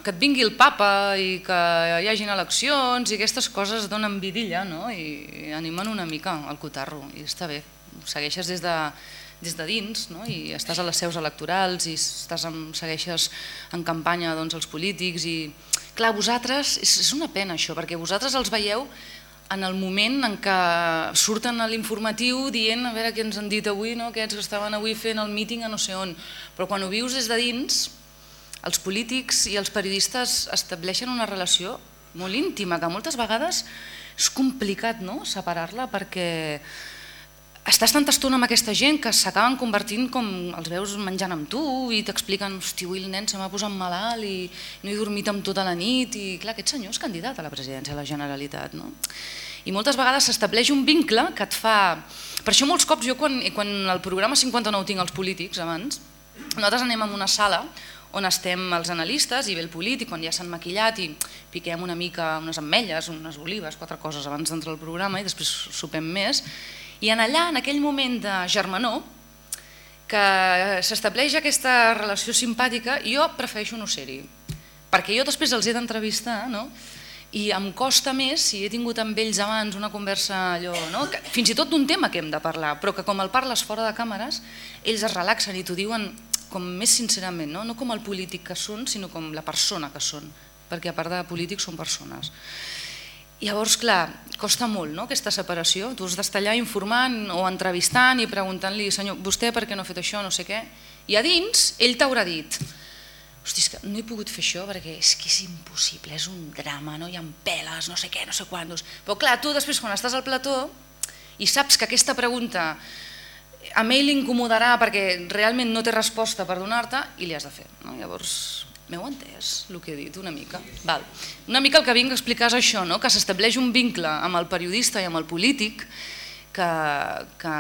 que et vingui el papa i que hi hagin eleccions i aquestes coses donen vidilla no? i animen una mica al cotarro i està bé, segueixes des de, des de dins no? i estàs a les seus electorals i estàs en, segueixes en campanya doncs, els polítics i Clar, vosaltres, és, una pena això, perquè vosaltres els veieu en el moment en què surten a l'informatiu dient a veure què ens han dit avui, no? aquests que estaven avui fent el míting a no sé on, però quan ho vius des de dins, els polítics i els periodistes estableixen una relació molt íntima, que moltes vegades és complicat no? separar-la perquè estàs tanta estona amb aquesta gent que s'acaben convertint com els veus menjant amb tu i t'expliquen, hosti, avui el nen se m'ha posat malalt i no he dormit amb tota la nit i clar, aquest senyor és candidat a la presidència de la Generalitat. No? I moltes vegades s'estableix un vincle que et fa... Per això molts cops jo quan, quan el programa 59 tinc els polítics abans, nosaltres anem a una sala on estem els analistes i ve el polític, quan ja s'han maquillat i piquem una mica unes ametlles, unes olives, quatre coses abans d'entrar al programa i després sopem més i en allà, en aquell moment de germanor, que s'estableix aquesta relació simpàtica, jo prefereixo no ser-hi, perquè jo després els he d'entrevistar, no? i em costa més, si he tingut amb ells abans una conversa allò, no? que, fins i tot d'un tema que hem de parlar, però que com el parles fora de càmeres, ells es relaxen i t'ho diuen com més sincerament, no? no com el polític que són, sinó com la persona que són, perquè a part de polítics són persones. Llavors, clar, costa molt no, aquesta separació. Tu has d'estar allà informant o entrevistant i preguntant-li, senyor, vostè per què no ha fet això, no sé què. I a dins, ell t'haurà dit, hosti, que no he pogut fer això perquè és que és impossible, és un drama, no hi ha peles, no sé què, no sé quantos. Però clar, tu després quan estàs al plató i saps que aquesta pregunta a ell l'incomodarà perquè realment no té resposta per donar-te i li has de fer. No? Llavors, M'heu entès el que he dit una mica? Val. Una mica el que vinc a explicar és això, no? que s'estableix un vincle amb el periodista i amb el polític que, que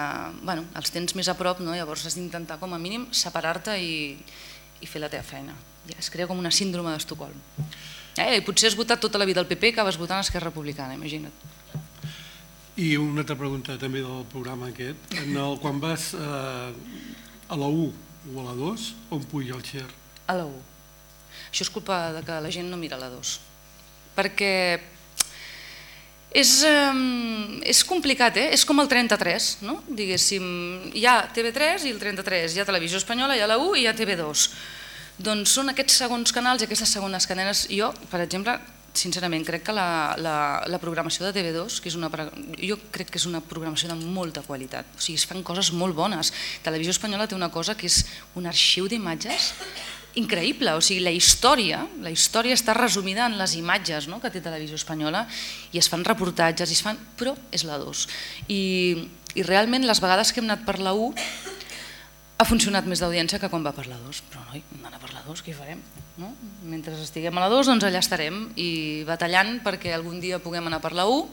bueno, els tens més a prop, no? llavors has d'intentar com a mínim separar-te i, i fer la teva feina. Ja es crea com una síndrome d'Estocolm. Eh? I potser has votat tota la vida al PP que vas votar en Esquerra Republicana, imagina't. I una altra pregunta també del programa aquest. En el, quan vas eh, a la 1 o a la 2, on puja el xer? A la 1. Això és culpa de que la gent no mira la 2. Perquè és, és complicat, eh? és com el 33, no? diguéssim, hi ha TV3 i el 33, hi ha Televisió Espanyola, hi ha la 1 i hi ha TV2. Doncs són aquests segons canals i aquestes segones cadenes. Jo, per exemple, sincerament, crec que la, la, la programació de TV2, que és una, jo crec que és una programació de molta qualitat, o sigui, es fan coses molt bones. Televisió Espanyola té una cosa que és un arxiu d'imatges increïble, o sigui, la història, la història està resumida en les imatges no?, que té Televisió Espanyola i es fan reportatges, i es fan, però és la 2. I, I realment les vegades que hem anat per la 1 ha funcionat més d'audiència que quan va per la 2, però noi, anar per la 2, què hi farem? No? Mentre estiguem a la 2, doncs allà estarem i batallant perquè algun dia puguem anar per la 1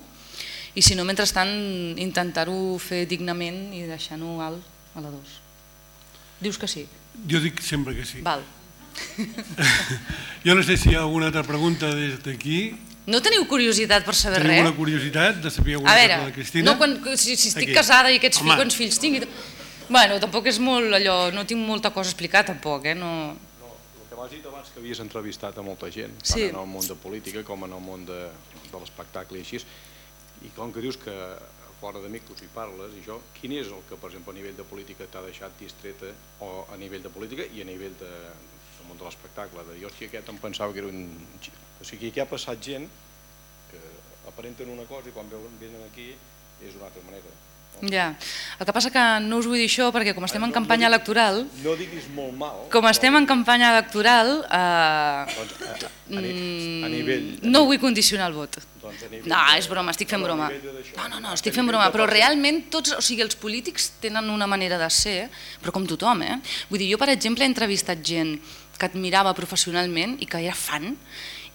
i si no, mentrestant, intentar-ho fer dignament i deixar-ho alt a la 2. Dius que sí? Jo dic sempre que sí. Val. *laughs* jo no sé si hi ha alguna altra pregunta des d'aquí. No teniu curiositat per saber Tenim res? una curiositat de saber alguna A cosa de la Cristina? no, quan, si, si estic Aquí. casada i aquests fills, quants fills tinc... i- Bueno, tampoc és molt allò, no tinc molta cosa a explicar tampoc, eh? No... No, el que m'has dit abans que havies entrevistat a molta gent, tant Sí. en el món de política com en el món de, de l'espectacle i així, i com que dius que fora de micros hi parles i això, quin és el que, per exemple, a nivell de política t'ha deixat distreta o a nivell de política i a nivell de, món de l'espectacle? De dir, hòstia, aquest em pensava que era un... xi-". O sigui, aquí ha passat gent que aparenten una cosa i quan veuen, venen aquí és d'una altra manera. Ja. El que passa que no us vull dir això perquè com estem en No, no campanya dic- electoral, No diguis molt mal. com estem en campanya electoral, eh, Doncs, a, a, ni- a nivell... no vull condicionar el vot. Doncs a nivell No, és broma, estic fent no, a broma. No, no, no, A estic fent broma, però realment tots, o sigui, els polítics tenen una manera de ser, però com tothom, eh? Vull dir, jo, per exemple, he entrevistat gent que admirava professionalment i que era fan,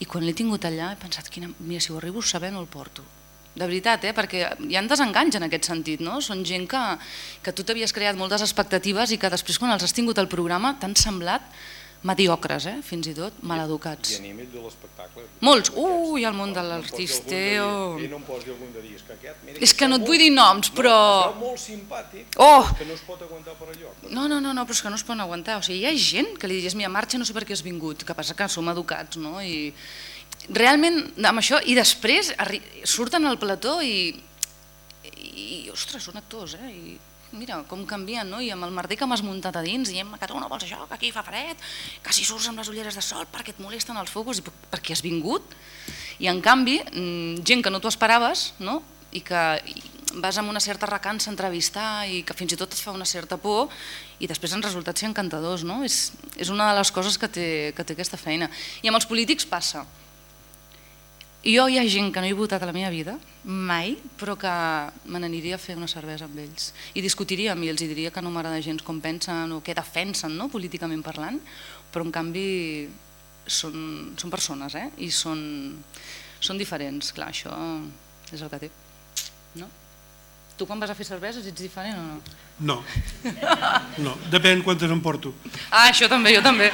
i quan l'he tingut allà he pensat, quina, mira, si ho arribo a saber no el porto. De veritat, eh? perquè hi ha desenganys en aquest sentit, no? Són gent que, que tu t'havies creat moltes expectatives i que després quan els has tingut al programa t'han semblat mediocres, eh? fins i tot, I maleducats. a nivell de l'espectacle... Molts. Ui, el món de l'artisteo. I no em posi algun de que aquest... Mira, És que no et vull dir noms, però... No, molt simpàtic, Oh! que no es pot aguantar per allò. No, no, no, no, però és que no es poden aguantar. O sigui, hi ha gent que li dius, mira, marxa, no sé per què has vingut, que passa que som educats, no? I realment, amb això, i després surten al plató i, i, ostres, són actors, eh? I mira com canvien, no? I amb el merder que m'has muntat a dins, diem que tu no vols això, que aquí fa fred, que si surts amb les ulleres de sol perquè et molesten els focus i per- perquè has vingut. I en canvi, mm, gent que no t'ho esperaves, no? I que i vas amb una certa recança a entrevistar i que fins i tot et fa una certa por i després han resultat ser encantadors, no? És, és una de les coses que té, que té aquesta feina. I amb els polítics passa. Jo hi ha gent que no he votat a la meva vida, mai, però que me n'aniria a fer una cervesa amb ells. I discutiria amb ells i diria que no m'agrada gens com pensen o què defensen, no? políticament parlant, però en canvi són, són persones eh? i són, són diferents. Clar, això és el que té. No? Tu quan vas a fer cerveses ets diferent o no? No. No, depèn quantes em porto. Ah, això també, jo també.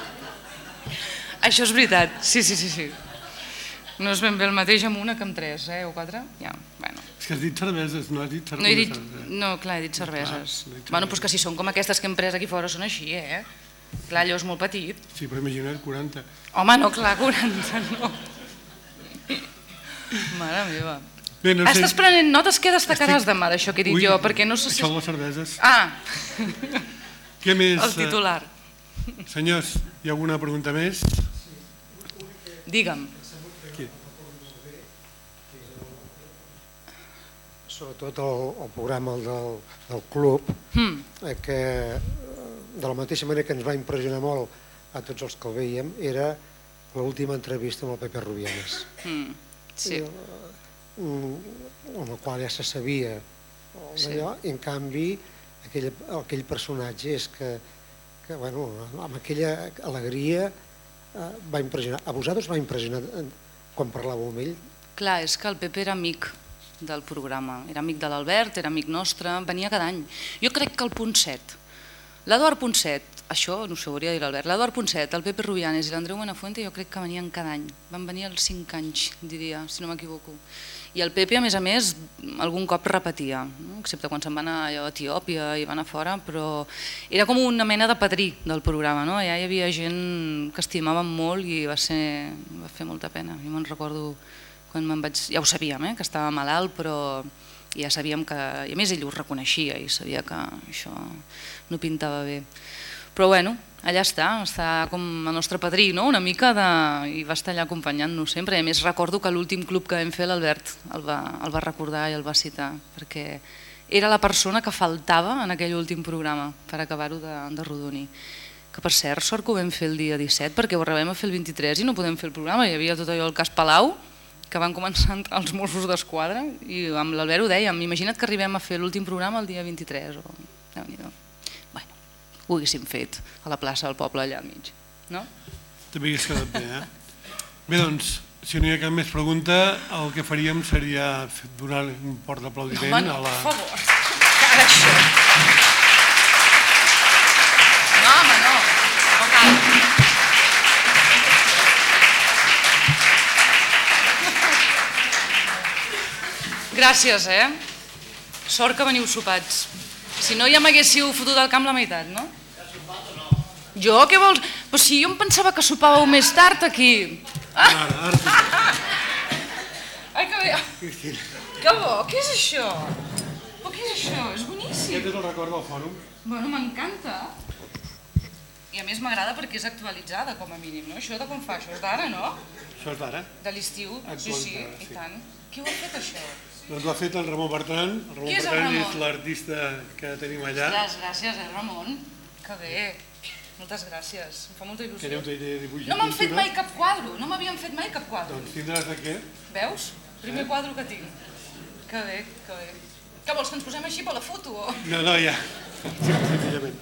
*laughs* això és veritat, sí, sí, sí, sí. No és ben bé el mateix amb una que amb tres, eh, o quatre? Ja, bueno. És que has dit cerveses, no has dit No he dit, cerveses. no, clar, he dit cerveses. Clar, he dit Bueno, doncs que si són com aquestes que hem pres aquí fora són així, eh? Clar, allò és molt petit. Sí, però imagina't 40. Home, no, clar, 40 no. Mare meva. Bé, no sé... Estàs prenent notes? Què destacaràs Estic- demà d'això que he dit Ui, jo? Perquè no sé si... Això de les cerveses. Ah, Què més? el titular. eh, Senyors, hi ha alguna pregunta més? Digue'm. Sobretot el, el programa el del, del club, eh, que eh, de la mateixa manera que ens va impressionar molt a tots els que el veiem, era l'última entrevista amb el Pepe Rubianes, Hmm. Sí. mm, amb el qual ja se sabia Sí. allò, i en canvi aquell, aquell personatge és que que bueno, amb aquella alegria eh, va impressionar. A vosaltres va impressionar eh, quan parlàveu amb ell? Clar, és que el Pepe era amic del programa, era amic de l'Albert, era amic nostre, venia cada any. Jo crec que el punt 7, l'Eduard Ponset, això no s'ho hauria de dir l'Albert, l'Eduard Ponset, el Pepe Rubianes i l'Andreu Buenafuente jo crec que venien cada any, van venir els 5 anys, diria, si no m'equivoco. I el Pepe, a més a més, algun cop repetia, no? excepte quan se'n va anar a Etiòpia i va anar fora, però era com una mena de padrí del programa. No? Allà hi havia gent que estimàvem molt i va, ser, va fer molta pena. Jo me'n recordo quan me'n vaig... Ja ho sabíem, eh? que estava malalt, però ja sabíem que... I a més ell ho reconeixia i sabia que això no pintava bé. Però bueno, allà està, està com el nostre padrí, no? una mica de... i va estar allà acompanyant-nos sempre. I a més recordo que l'últim club que vam fer l'Albert el, va, el va recordar i el va citar, perquè era la persona que faltava en aquell últim programa per acabar-ho de, de rodonir. Que per cert, sort que ho vam fer el dia 17 perquè ho rebem a fer el 23 i no podem fer el programa. Hi havia tot allò el cas Palau, que van començar *laughs* els Mossos d'Esquadra i amb l'Albert ho dèiem, imagina't que arribem a fer l'últim programa el dia 23 o... Bueno, ho haguéssim fet a la plaça del poble allà al mig, no? També hagués quedat bé, eh? Bé, doncs, si no hi ha cap més pregunta, el que faríem seria donar un port d'aplaudiment no, a la... per favor, ara això. Gràcies, eh? Sort que veniu sopats. Si no ja m'haguéssiu fotut al camp la meitat, no? Jo, què vols? Però si jo em pensava que sopàveu més tard aquí. Ara, ara, sí. Ai, que bé. Cristina. Que bo, què és això? Però què és això? És boníssim. Aquest és el record del fòrum. Bueno, m'encanta. I a més m'agrada perquè és actualitzada, com a mínim, no? Això de quan fa? Això és d'ara, no? Això és d'ara. De l'estiu? Sí, sí, i tant. Qui ho ha fet, això? Doncs l'ha fet el Ramon Bertran. El Ramon Qui és el Bertran Ramon? és l'artista que tenim allà. Gràcies, gràcies, eh, Ramon? Que bé. Moltes gràcies. Em fa molta Que il·lusió. deu tenir dibuix i No m'han fet mai cap quadre, no m'havien fet mai cap quadre. Doncs tindràs aquest. Veus? Primer quadre que tinc. Que bé, que bé. Què vols, que ens posem així per la foto? O... No, no, ja. Sí, senzillament.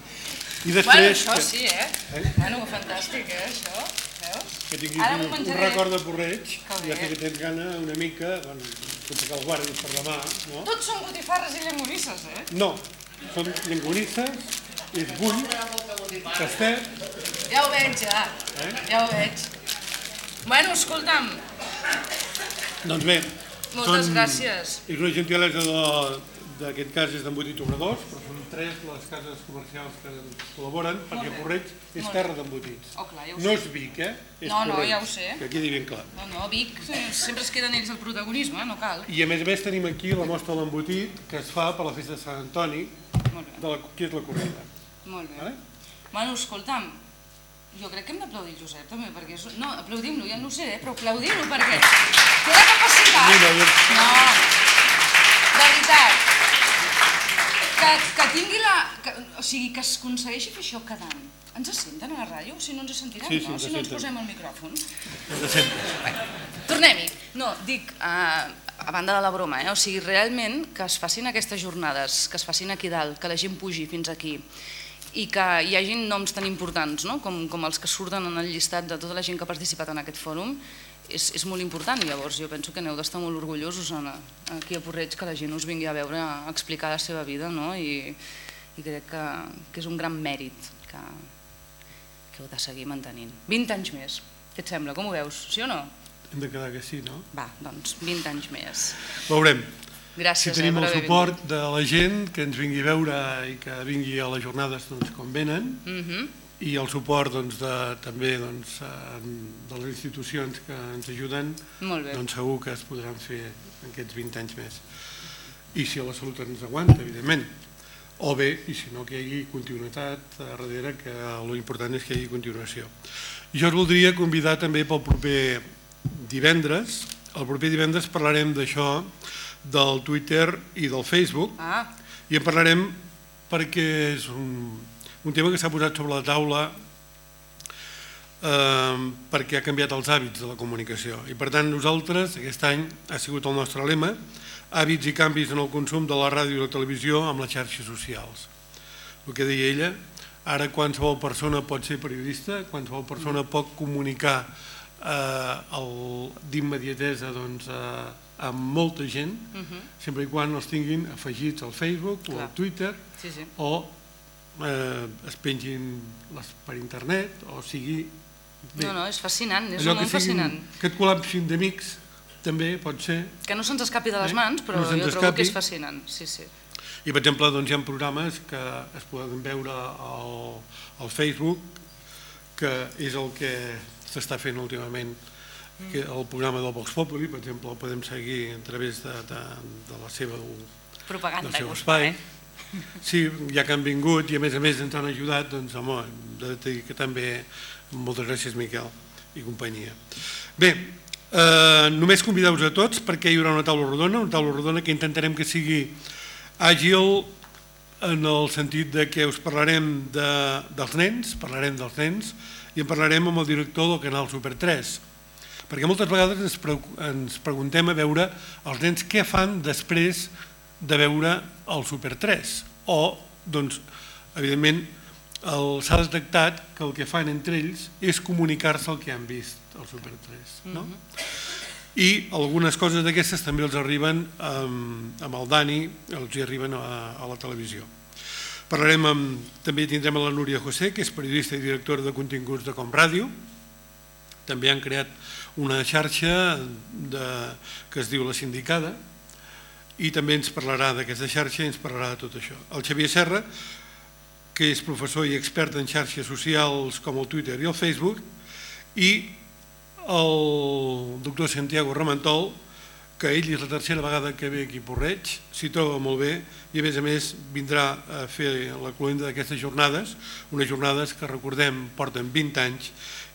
I Bueno, després això que, sí, eh? Eh? Bueno, fantàstic, eh, això. Veus? Que tinguis Ara un, un record de porreig, ja sé que tens gana una mica, bueno, potser que el guardis per demà, no? Tots són botifarres i llamorisses, eh? No, són llengonisses, és bull, castet, Ja ho veig, ja. Eh? Ja ho veig. Bueno, escolta'm, doncs bé, moltes gràcies. És una gentilesa de- d'aquest cas és d'embotit obradors, però són tres les cases comercials que col·laboren, perquè bé. Porreig és terra d'embotits. Oh, clar, ja No és Vic, eh? És No, no, Porreig, ja ho sé. Que quedi ben clar. No, no, Vic, sempre es queden ells el protagonisme, eh? no cal. I a més a més tenim aquí la mostra de l'embotit que es fa per la festa de Sant Antoni, de la, que és la corrida. molt bé. Vale? Bueno, escolta'm, jo crec que hem d'aplaudir Josep també, perquè és... No, aplaudim-lo, ja no ho sé, eh? però aplaudim-lo perquè té la capacitat... Mira, jo- No, de veritat, que, que tingui la... Que, o sigui, que es aconsegueixi fer això cada any. Ens senten a la ràdio? Si no ens sentiran, Sí, sí, no? Si no ens posem el micròfon. Tornem-hi. No, dic, uh, a banda de la broma, eh? o sigui, realment que es facin aquestes jornades, que es facin aquí dalt, que la gent pugi fins aquí i que hi hagin noms tan importants no? com, com els que surten en el llistat de tota la gent que ha participat en aquest fòrum, és, és molt important. Llavors jo penso que n'heu d'estar molt orgullosos en, aquí a Porreig que la gent us vingui a veure a explicar la seva vida no? I, i crec que, que és un gran mèrit que, que heu de seguir mantenint. 20 anys més, què et sembla? Com ho veus? Sí o no? Hem de quedar que sí, no? Va, doncs 20 anys més. Veurem. Gràcies, Si tenim eh, el suport de la gent que ens vingui a veure i que vingui a les jornades doncs, com venen, vingut. Mhm. I el suport doncs, de, també doncs, eh, de les institucions que ens ajuden, doncs segur que es podran fer aquests 20 anys més. I si la salut ens aguanta, evidentment. O bé, i si no, que hi hagi continuïtat a darrere, que l'important és que hi hagi continuació. Jo us voldria convidar també pel proper divendres. El proper divendres parlarem d'això, del Twitter i del Facebook, Ah, i en parlarem perquè és un, un tema que s'ha posat sobre la taula eh, perquè ha canviat els hàbits de la comunicació. I per tant nosaltres, aquest any, ha sigut el nostre lema, hàbits i canvis en el consum de la ràdio i la televisió amb les xarxes socials. El que deia ella, Ara qualsevol persona pot ser periodista, qualsevol persona pot comunicar eh, d'immediatesa doncs, a, a molta gent, sempre i quan els tinguin afegits al Facebook o Clar. al Twitter Sí, sí. o eh, es pengin les, per internet o sigui... No, no, és fascinant, és un món fascinant. que et col·lapsin d'amics també pot ser Que no se'ns escapi de les Eh? mans, però No jo trobo que és escapi. fascinant. Sí, sí. I, per exemple, doncs, hi ha programes que es poden veure al, al Facebook, que és el que s'està fent últimament, que el programa del Vox Populi, per exemple, el podem seguir a través de, de, de la seva, Propaganda. del seu espai. eh? Sí, ja que han vingut i a més a més ens han ajudat, doncs home, de dir que també moltes gràcies Miquel i companyia. Bé, eh, només convideu-vos a tots perquè hi haurà una taula rodona, una taula rodona que intentarem que sigui àgil en el sentit de que us parlarem de, dels nens, parlarem dels nens i en parlarem amb el director del canal Super 3 perquè moltes vegades ens, pre ens preguntem a veure els nens què fan després de veure el Super 3 o, doncs, evidentment s'ha detectat que el que fan entre ells és comunicar-se el que han vist al Super 3 no? i algunes coses d'aquestes també els arriben amb, amb el Dani, els hi arriben a, a la televisió. Parlarem amb, també tindrem a la Núria José, que és periodista i directora de continguts de Com Ràdio. També han creat una xarxa de, que es diu La Sindicada i també ens parlarà d'aquesta xarxa i ens parlarà de tot això. El Xavier Serra, que és professor i expert en xarxes socials com el Twitter i el Facebook, i el doctor Santiago Ramentol, que ell és la tercera vegada que ve aquí a Porreig, s'hi troba molt bé i a més a més vindrà a fer la cloenda d'aquestes jornades, unes jornades que recordem porten 20 anys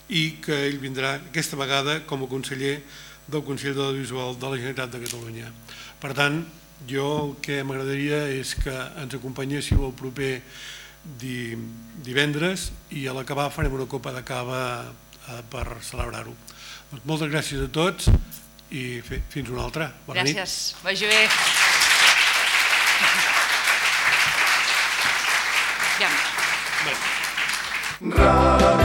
i que ell vindrà aquesta vegada com a conseller del Consell de l'Audiovisual de la Generalitat de Catalunya. Per tant, jo el que m'agradaria és que ens acompanyéssiu el proper di, divendres i a l'acabar farem una copa de cava eh, per celebrar-ho. Doncs moltes gràcies a tots i fins una altra. Bona nit. Gràcies. Vagi bé. Ja. Bé. Radio